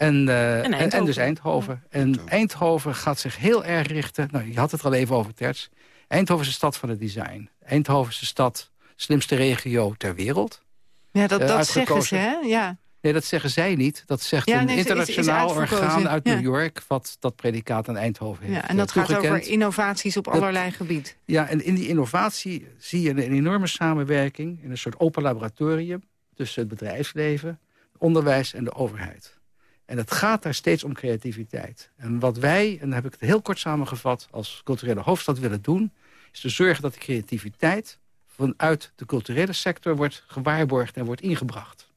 En, eh, en, dus Eindhoven. En Eindhoven gaat zich heel erg richten... Nou, je had het al even over, Terts. Eindhoven is de stad van het design. Eindhoven is de stad, slimste regio ter wereld. Ja, dat, Eh, dat zeggen ze, hè? Ja. Nee, dat zeggen zij niet. Dat zegt Ja, een is- is internationaal orgaan uit. New York... wat dat predicaat aan Eindhoven heeft ja, en dat gaat over innovaties op Dat- allerlei gebied. Ja, en in die innovatie zie je een enorme samenwerking... in een soort open laboratorium tussen het bedrijfsleven, onderwijs en de overheid. En het gaat daar steeds om creativiteit. En wat wij, en dan heb ik het heel kort samengevat... als culturele hoofdstad willen doen... is te zorgen dat de creativiteit vanuit de culturele sector... wordt gewaarborgd en wordt ingebracht.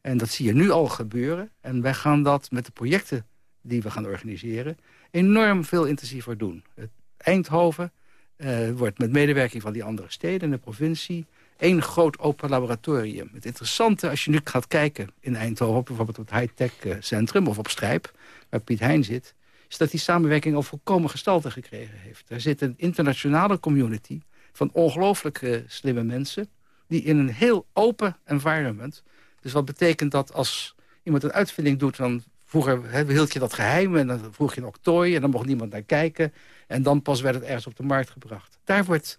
En dat zie je nu al gebeuren. En wij gaan dat met de projecten die we gaan organiseren... enorm veel intensiever doen. Het Eindhoven eh, wordt met medewerking van die andere steden en de provincie... één groot open laboratorium. Het interessante, als je nu gaat kijken in Eindhoven... bijvoorbeeld op het high-tech eh, centrum of op Strijp... waar Piet Hein zit... is dat die samenwerking al volkomen gestalte gekregen heeft. Er zit een internationale community van ongelooflijk eh, slimme mensen... die in een heel open environment... dus wat betekent dat als iemand een uitvinding doet... dan vroeger hè, hield je dat geheim en dan vroeg je een octrooi... en dan mocht niemand naar kijken en dan pas werd het ergens op de markt gebracht. Daar wordt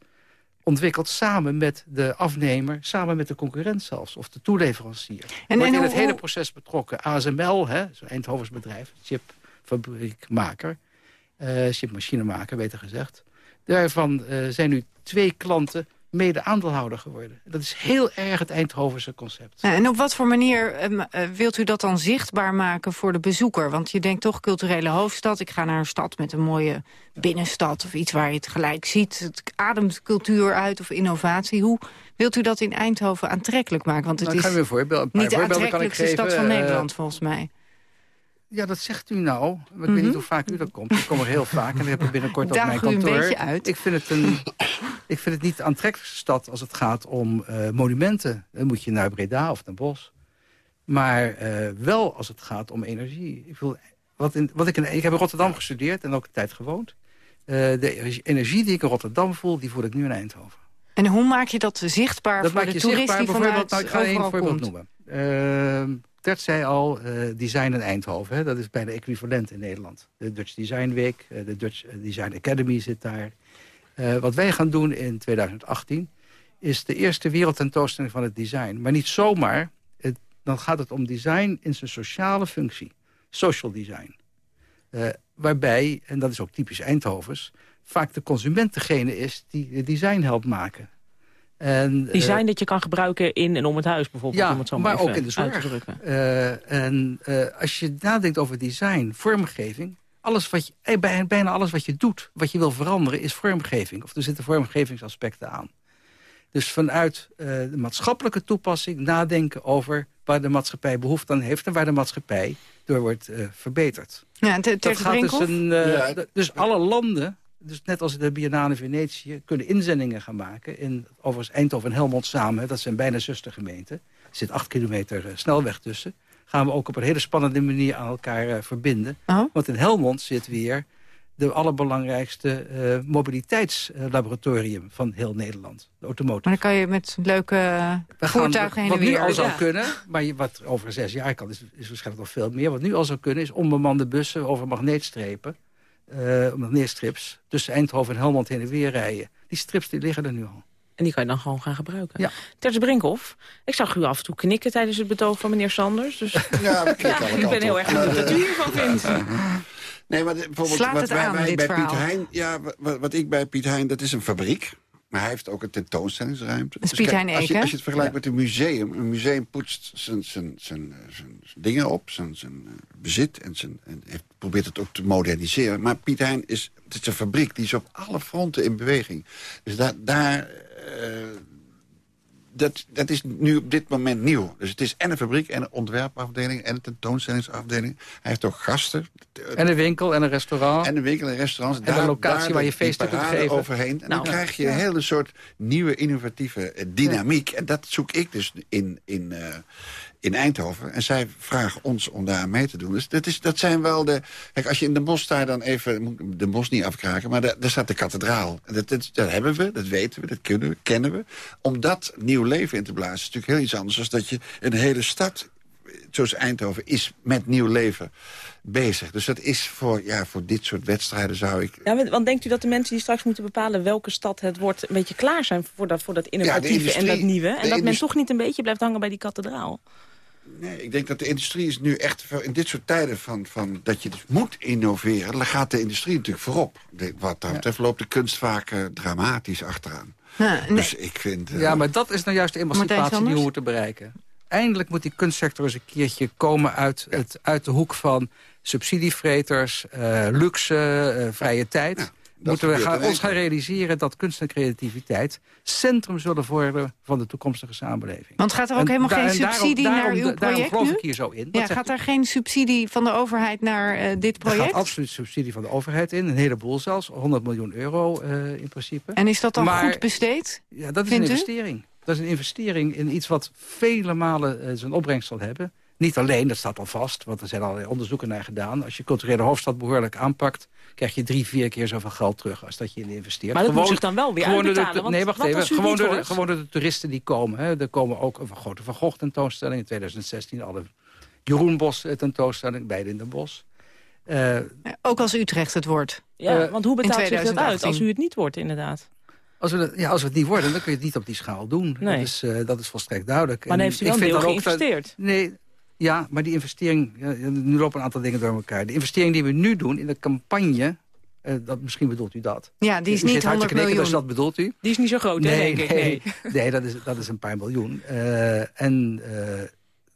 ontwikkeld samen met de afnemer, samen met de concurrent zelfs, of de toeleverancier. En- wordt en in het hele proces betrokken. ASML, hè, zo'n Eindhovens bedrijf, chipfabriekmaker, eh chipmachinemaker, beter gezegd. Daarvan eh, zijn nu twee klanten mede aandeelhouder geworden. Dat is heel erg het Eindhovense concept. Ja, en op wat voor manier ehm, eh, wilt u dat dan zichtbaar maken voor de bezoeker? Want je denkt toch culturele hoofdstad. Ik ga naar een stad met een mooie binnenstad of iets waar je het gelijk ziet. Het ademt cultuur uit of innovatie. Hoe wilt u dat in Eindhoven aantrekkelijk maken? Want het Nou, ik is ga u een voorbeeld- niet de aantrekkelijkste stad van Eh, Nederland volgens mij. Ja, dat zegt u nou. Maar ik weet Mhm. niet hoe vaak u dat komt. Ik kom er heel vaak en ik heb er binnenkort op Daag mijn u een kantoor. beetje uit. Ik vind het, een, ik vind het niet de aantrekkelijkste stad als het gaat om eh, monumenten. Dan moet je naar Breda of naar Bos. Maar eh, wel als het gaat om energie. Ik, wil, wat in, wat ik, in, ik heb in Rotterdam gestudeerd en ook een tijd gewoond. Eh, de energie die ik in Rotterdam voel, die voel ik nu in Eindhoven. En hoe maak je dat zichtbaar Dat voor maak de je toerist zichtbaar. die vanuit nou, ik ga één voorbeeld komt? noemen. Ehm Tert zei al, design in Eindhoven. Hè? Dat is bijna equivalent in Nederland. De Dutch Design Week, de Dutch Design Academy zit daar. Eh, wat wij gaan doen in 2018 is de eerste wereldtentoonstelling van het design. Maar niet zomaar. Het, dan gaat het om design in zijn sociale functie. Social design. Eh, waarbij, en dat is ook typisch Eindhovens... vaak de consument degene is die het design helpt maken. En, eh, Design dat je kan gebruiken in en om het huis bijvoorbeeld. ja, om het zo maar even ook in de zorg. Eh, en als je nadenkt over design, vormgeving... Alles wat je, eh, bij- bijna alles wat je doet, wat je wil veranderen, is vormgeving. Of er zitten vormgevingsaspecten aan. Dus vanuit eh, de maatschappelijke toepassing nadenken over... waar de maatschappij behoefte aan heeft... en waar de maatschappij door wordt eh, verbeterd. Ja, Ter- Dat gaat dus, een, Ja. dus alle landen, dus net als de Biennale Venetië... kunnen inzendingen gaan maken. In, overigens Eindhoven en Helmond samen, dat zijn bijna zustergemeenten. Er zit acht kilometer snelweg tussen. Gaan we ook op een hele spannende manier aan elkaar eh, verbinden. Oh. Want in Helmond zit weer de allerbelangrijkste eh, mobiliteitslaboratorium van heel Nederland. De automotive. Maar dan kan je met leuke eh, We gaan- voertuigen heen en wat nu weer. al zou Ja. kunnen, maar wat over zes jaar kan, is, is waarschijnlijk nog veel meer. Wat nu al zou kunnen, is onbemande bussen over magneetstrepen, eh magneetstrips, tussen Eindhoven en Helmond heen en weer rijden. Die strips die liggen er nu al. En die kan je dan gewoon gaan gebruiken. Ja. Terts Brinkhoff, ik zag u af en toe knikken tijdens het betoog van meneer Sanders. Dus [laughs] Ja, alle ik ben heel erg benieuwd wat u hiervan vindt. Nee, maar bijvoorbeeld Slaat wat het wij, aan, wij dit bij verhaal. Piet Hein... Ja, wat, wat ik bij Piet Hein, dat is een fabriek. Maar hij heeft ook een tentoonstellingsruimte. Piet kijk, als, je, als je het vergelijkt met een museum... een museum poetst zijn, zijn, zijn, eh, zijn, zijn dingen op, zijn, zijn eh, bezit... en, zijn, en heeft, probeert het ook te moderniseren. Maar Piet Hein is, het is een fabriek die is op alle fronten in beweging. Dus daar... daar eh, dat, dat is nu op dit moment nieuw. Dus het is en een fabriek, en een ontwerpafdeling... en een tentoonstellingsafdeling. Hij heeft ook gasten. En een winkel en een restaurant. En een winkel en restaurants. En een locatie waar je feesten kunt geven. overheen. En Nou, dan krijg je ja. een hele soort nieuwe, innovatieve eh, dynamiek. En dat zoek ik dus in, in, eh, in Eindhoven. En zij vragen ons om daar aan mee te doen. Dus dat, is, dat zijn wel de... Kijk, als je in de bos staat, dan even... de bos niet afkraken, maar daar, daar staat de kathedraal. En Dat, dat, dat hebben we, dat weten we, dat kunnen we, kennen we. Om dat nieuw leven in te blazen is natuurlijk heel iets anders... dan dat je een hele stad zoals Eindhoven is met nieuw leven bezig. Dus dat is voor, ja, voor dit soort wedstrijden zou ik... Ja, want- denkt u dat de mensen die straks moeten bepalen welke stad het wordt... een beetje klaar zijn voor dat, voor dat innovatieve en dat nieuwe? En dat men toch niet een beetje blijft hangen bij die kathedraal? Nee, ik denk dat de industrie is nu echt... in dit soort tijden van, van dat je dus moet innoveren... dan gaat de industrie natuurlijk voorop. De- wat dat betreft loopt de kunst vaak eh, dramatisch achteraan. Dus ik vind... eh, Ja, maar dat is nou juist de emancipatie die we Sanders? moeten bereiken. Eindelijk moet die kunstsector eens een keertje komen uit, het, uit de hoek van subsidievreters, eh, luxe, eh, vrije tijd. Moeten we gaan, ons gaan realiseren dat kunst en creativiteit centrum zullen worden van de toekomstige samenleving. Want gaat er ook En helemaal geen en daarom- subsidie daarom- naar uw daarom project geloof nu? ik hier zo in. Ja, gaat u? er geen subsidie van de overheid naar eh, dit Er gaat project? absoluut subsidie van de overheid in. Een heleboel zelfs. 100 miljoen euro eh, in principe. En is dat dan Maar- goed besteed? Ja, dat is een u? investering. Dat is een investering in iets wat vele malen eh, zijn opbrengst zal hebben. Niet alleen, dat staat al vast, want er zijn allerlei onderzoeken naar gedaan. Als je culturele hoofdstad behoorlijk aanpakt... krijg je drie, vier keer zoveel geld terug als dat je in investeert. Maar dat moet zich dan wel weer gewoon de- uitbetalen, want nee, wacht even. Gewoon door, de, gewoon door de toeristen die komen. Hè. Er komen ook een grote Van Gogh tentoonstelling in 2016. Alle Jeroen Bos eh, tentoonstelling, beide in Den Bosch. Eh, Ook als Utrecht het wordt. Ja, Eh, want hoe betaalt zich dat uit 2018? als u het niet wordt, inderdaad? Als we, dat- ja, als we het niet worden, dan kun je het niet op die schaal doen. Nee. Dat, is, eh, dat is volstrekt duidelijk. Maar dan heeft u wel dat- geïnvesteerd. nee, ja, maar die investering... Ja, nu lopen een aantal dingen door elkaar. De investering die we nu doen in de campagne... eh, dat, misschien bedoelt u dat. Ja, die is U niet zit hard te 100 knikken, Dus miljoen. dat bedoelt u? Die is niet zo groot, hè, denk ik. Nee. [laughs] nee dat, is, dat is een paar miljoen. Eh, en eh,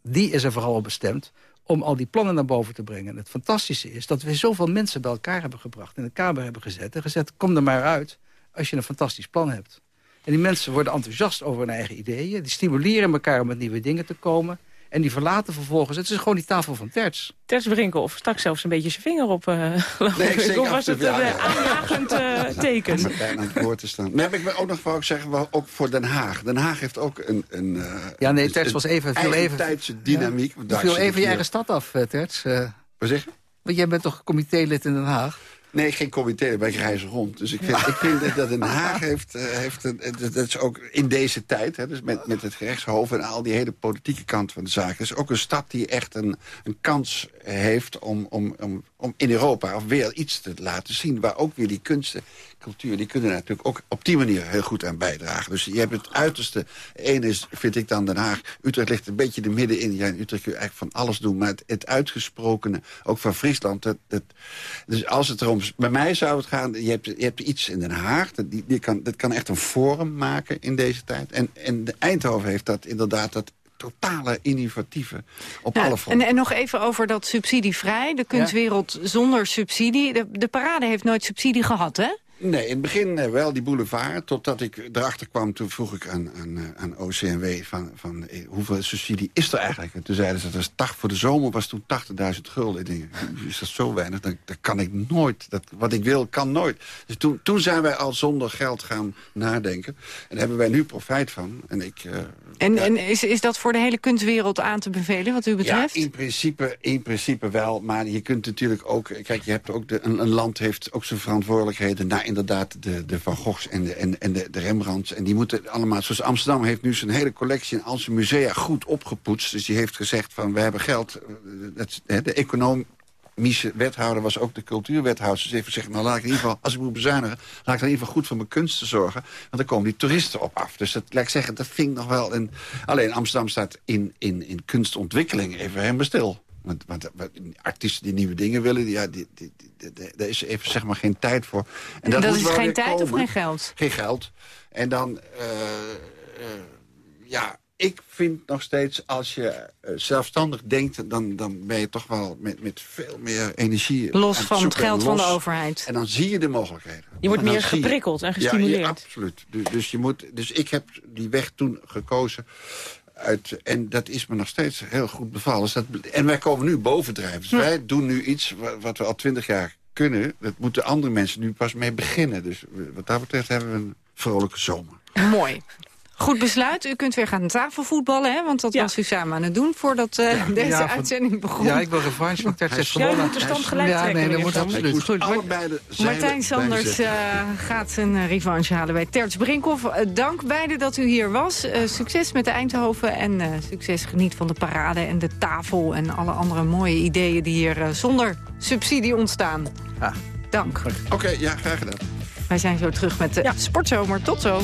die is er vooral op bestemd om al die plannen naar boven te brengen. En het fantastische is dat we zoveel mensen bij elkaar hebben gebracht... in de Kamer hebben gezet en gezet, kom er maar uit... als je een fantastisch plan hebt. En die mensen worden enthousiast over hun eigen ideeën. Die stimuleren elkaar om met nieuwe dingen te komen. En die verlaten vervolgens... Het is gewoon die tafel van Terts. Terts Brinkhoff stak zelfs een beetje zijn vinger op, eh geloof Nee, ik ik. Of af was het een ja, eh, ja. aanjagend eh, teken? Martijn aan het woord te staan. Nee, maar ik wil ook nog wou ik zeggen, wel ook voor Den Haag. Den Haag heeft ook een... een eh, Ja, nee, Terts was even... Viel eigen even tijdse dynamiek. Ja. Viel ik even je eigen stad af, Terts. Wat zeg je? want jij bent toch comitélid in Den Haag? Nee, geen comité, maar ik reis rond. Dus ik vind, ik vind dat- Den Haag [laughs] heeft... eh, heeft een, dat dat is ook in deze tijd, hè, dus met, met het gerechtshof... en al die hele politieke kant van de zaak... is ook een stad die echt een, een kans heeft om, om, om, om in Europa... of weer iets te laten zien, waar ook weer die kunsten... cultuur, die kunnen natuurlijk ook op die manier heel goed aan bijdragen. Dus je hebt het uiterste. Eén is, vind ik dan Den Haag. Utrecht ligt een beetje er middenin. Ja, in Utrecht kun je eigenlijk van alles doen. Maar het, het uitgesprokene, ook van Friesland... Dat, dat, dus als het erom... Bij mij zou het gaan... Je hebt, je hebt iets in Den Haag. Dat, die, die kan, dat kan echt een forum maken in deze tijd. En, en de Eindhoven heeft dat inderdaad... dat totale innovatieve op Ja, alle en, fronten. en nog even over dat subsidievrij. De kunstwereld zonder subsidie. De, de parade heeft nooit subsidie gehad, hè? Nee, in het begin eh, wel die boulevard. Totdat ik erachter kwam, toen vroeg ik aan, aan, eh, aan OCMW... van, van eh, hoeveel subsidie is er eigenlijk? En toen zeiden ze, dat is 80, voor de zomer was toen 80.000 gulden. Ik denk, is dat zo weinig? Dat, dat kan ik nooit. Dat, wat ik wil, kan nooit. Dus toen, toen zijn wij al zonder geld gaan nadenken. En daar hebben wij nu profijt van. En ik... En, ja, en is, is dat voor de hele kunstwereld aan te bevelen, wat u betreft? ja, in principe, in principe wel. Maar je kunt natuurlijk ook... Kijk, je hebt ook de, een, een land heeft ook zijn verantwoordelijkheden... naar inderdaad de, de Van Goghs en, de, en, en de, de Rembrandts. En die moeten allemaal... Zoals Amsterdam heeft nu zijn hele collectie... en al musea goed opgepoetst. Dus die heeft gezegd van, we hebben geld. Eh, de economische wethouder was ook de cultuurwethouder. Dus heeft gezegd, nou laat ik in ieder geval... als ik moet bezuinigen, laat ik in ieder geval goed voor mijn kunsten zorgen. Want dan komen die toeristen op af. Dus dat, laat ik zeggen, dat vind ik nog wel... Een, alleen Amsterdam staat in, in, in kunstontwikkeling even helemaal stil. Want, want, want artiesten die nieuwe dingen willen, ja, die, die, die- die- daar is even zeg maar geen tijd voor. En Dat moet is wel geen tijd of geen geld? Geen geld. En dan, eh, eh, ja, ik vind nog steeds, als je eh, zelfstandig denkt... Dan, dan ben je toch wel met, met veel meer energie Los het van het geld van de overheid. En dan zie je de mogelijkheden. Je wordt meer je- geprikkeld en Ja, gestimuleerd. Ja, absoluut. Dus, dus, je moet, dus ik heb die weg toen gekozen. Uit, en dat is me nog steeds heel goed bevallen. Dus dat, en wij komen nu bovendrijven. Dus wij doen nu iets wa- wat we al twintig jaar kunnen. Dat moeten andere mensen nu pas mee beginnen. Dus wat dat betreft hebben we een vrolijke zomer. Mooi. Goed besluit. U kunt weer gaan tafelvoetballen, hè? want dat was u samen aan het doen voordat eh, deze Ja, uitzending begon. Ja, ik wil revanche, want je gewonnen. moet de stand gelijk Ja, trekken nee, dat moet absoluut. Goed, Martijn Sanders eh, gaat zijn eh, revanche halen bij Terts Brinkhoff. Dank beiden dat u hier was. Eh, succes met de Eindhoven en eh, succes geniet van de parade en de tafel... en alle andere mooie ideeën die hier zonder subsidie ontstaan. Dank. Oké, ja, graag gedaan. Wij zijn zo terug met de Sportzomer. Tot zo.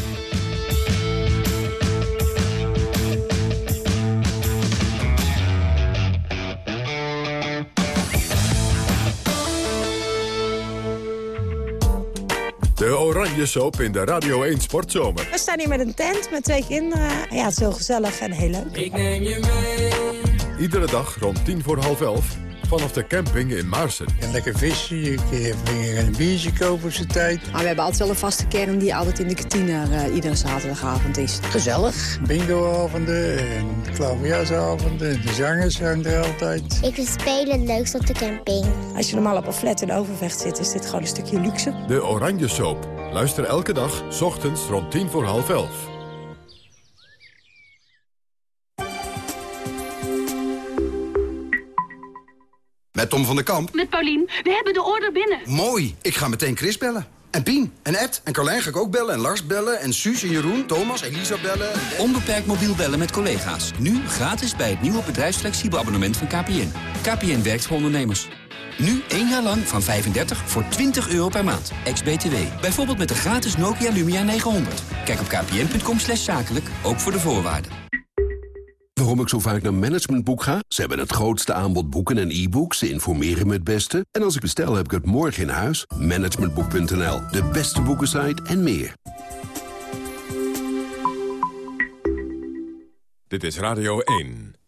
Oranje Soap in de Radio 1 Sportzomer. We staan hier met een tent met twee kinderen. Ja, het is heel gezellig en heel leuk. Ik neem je mee. Iedere dag rond tien voor half elf vanaf de camping in Maarsen. En lekker vissen, je kan een biertje kopen op zijn tijd. Maar we hebben altijd wel een vaste kern die altijd in de kantine eh, iedere zaterdagavond is. Gezellig. Bingoavonden en klaverjasavonden. De zangers zijn er altijd. Ik vind spelen het leukst op de camping. Als je normaal op een flat in Overvecht zit, is dit gewoon een stukje luxe. De Oranje Soap. Luister elke dag, 's ochtends rond tien voor half elf. Met Tom van der Kamp. Met Paulien. We hebben de order binnen. Mooi, ik ga meteen Chris bellen. En Pien, en Ed, en Carlijn ga ik ook bellen. En Lars bellen, en Suus, en Jeroen, Thomas, Elisa bellen. Onbeperkt mobiel bellen met collega's. Nu gratis bij het nieuwe bedrijfsflexibel abonnement van KPN. KPN werkt voor ondernemers. Nu één jaar lang van 35 voor 20 euro per maand. Ex-BTW. Bijvoorbeeld met de gratis Nokia Lumia 900. Kijk op kpn.com slash zakelijk, ook voor de voorwaarden. Waarom ik zo vaak naar Managementboek ga? Ze hebben het grootste aanbod boeken en e-books. Ze informeren me het beste. En als ik bestel, heb ik het morgen in huis. Managementboek.nl, de beste boekensite en meer. Dit is Radio 1.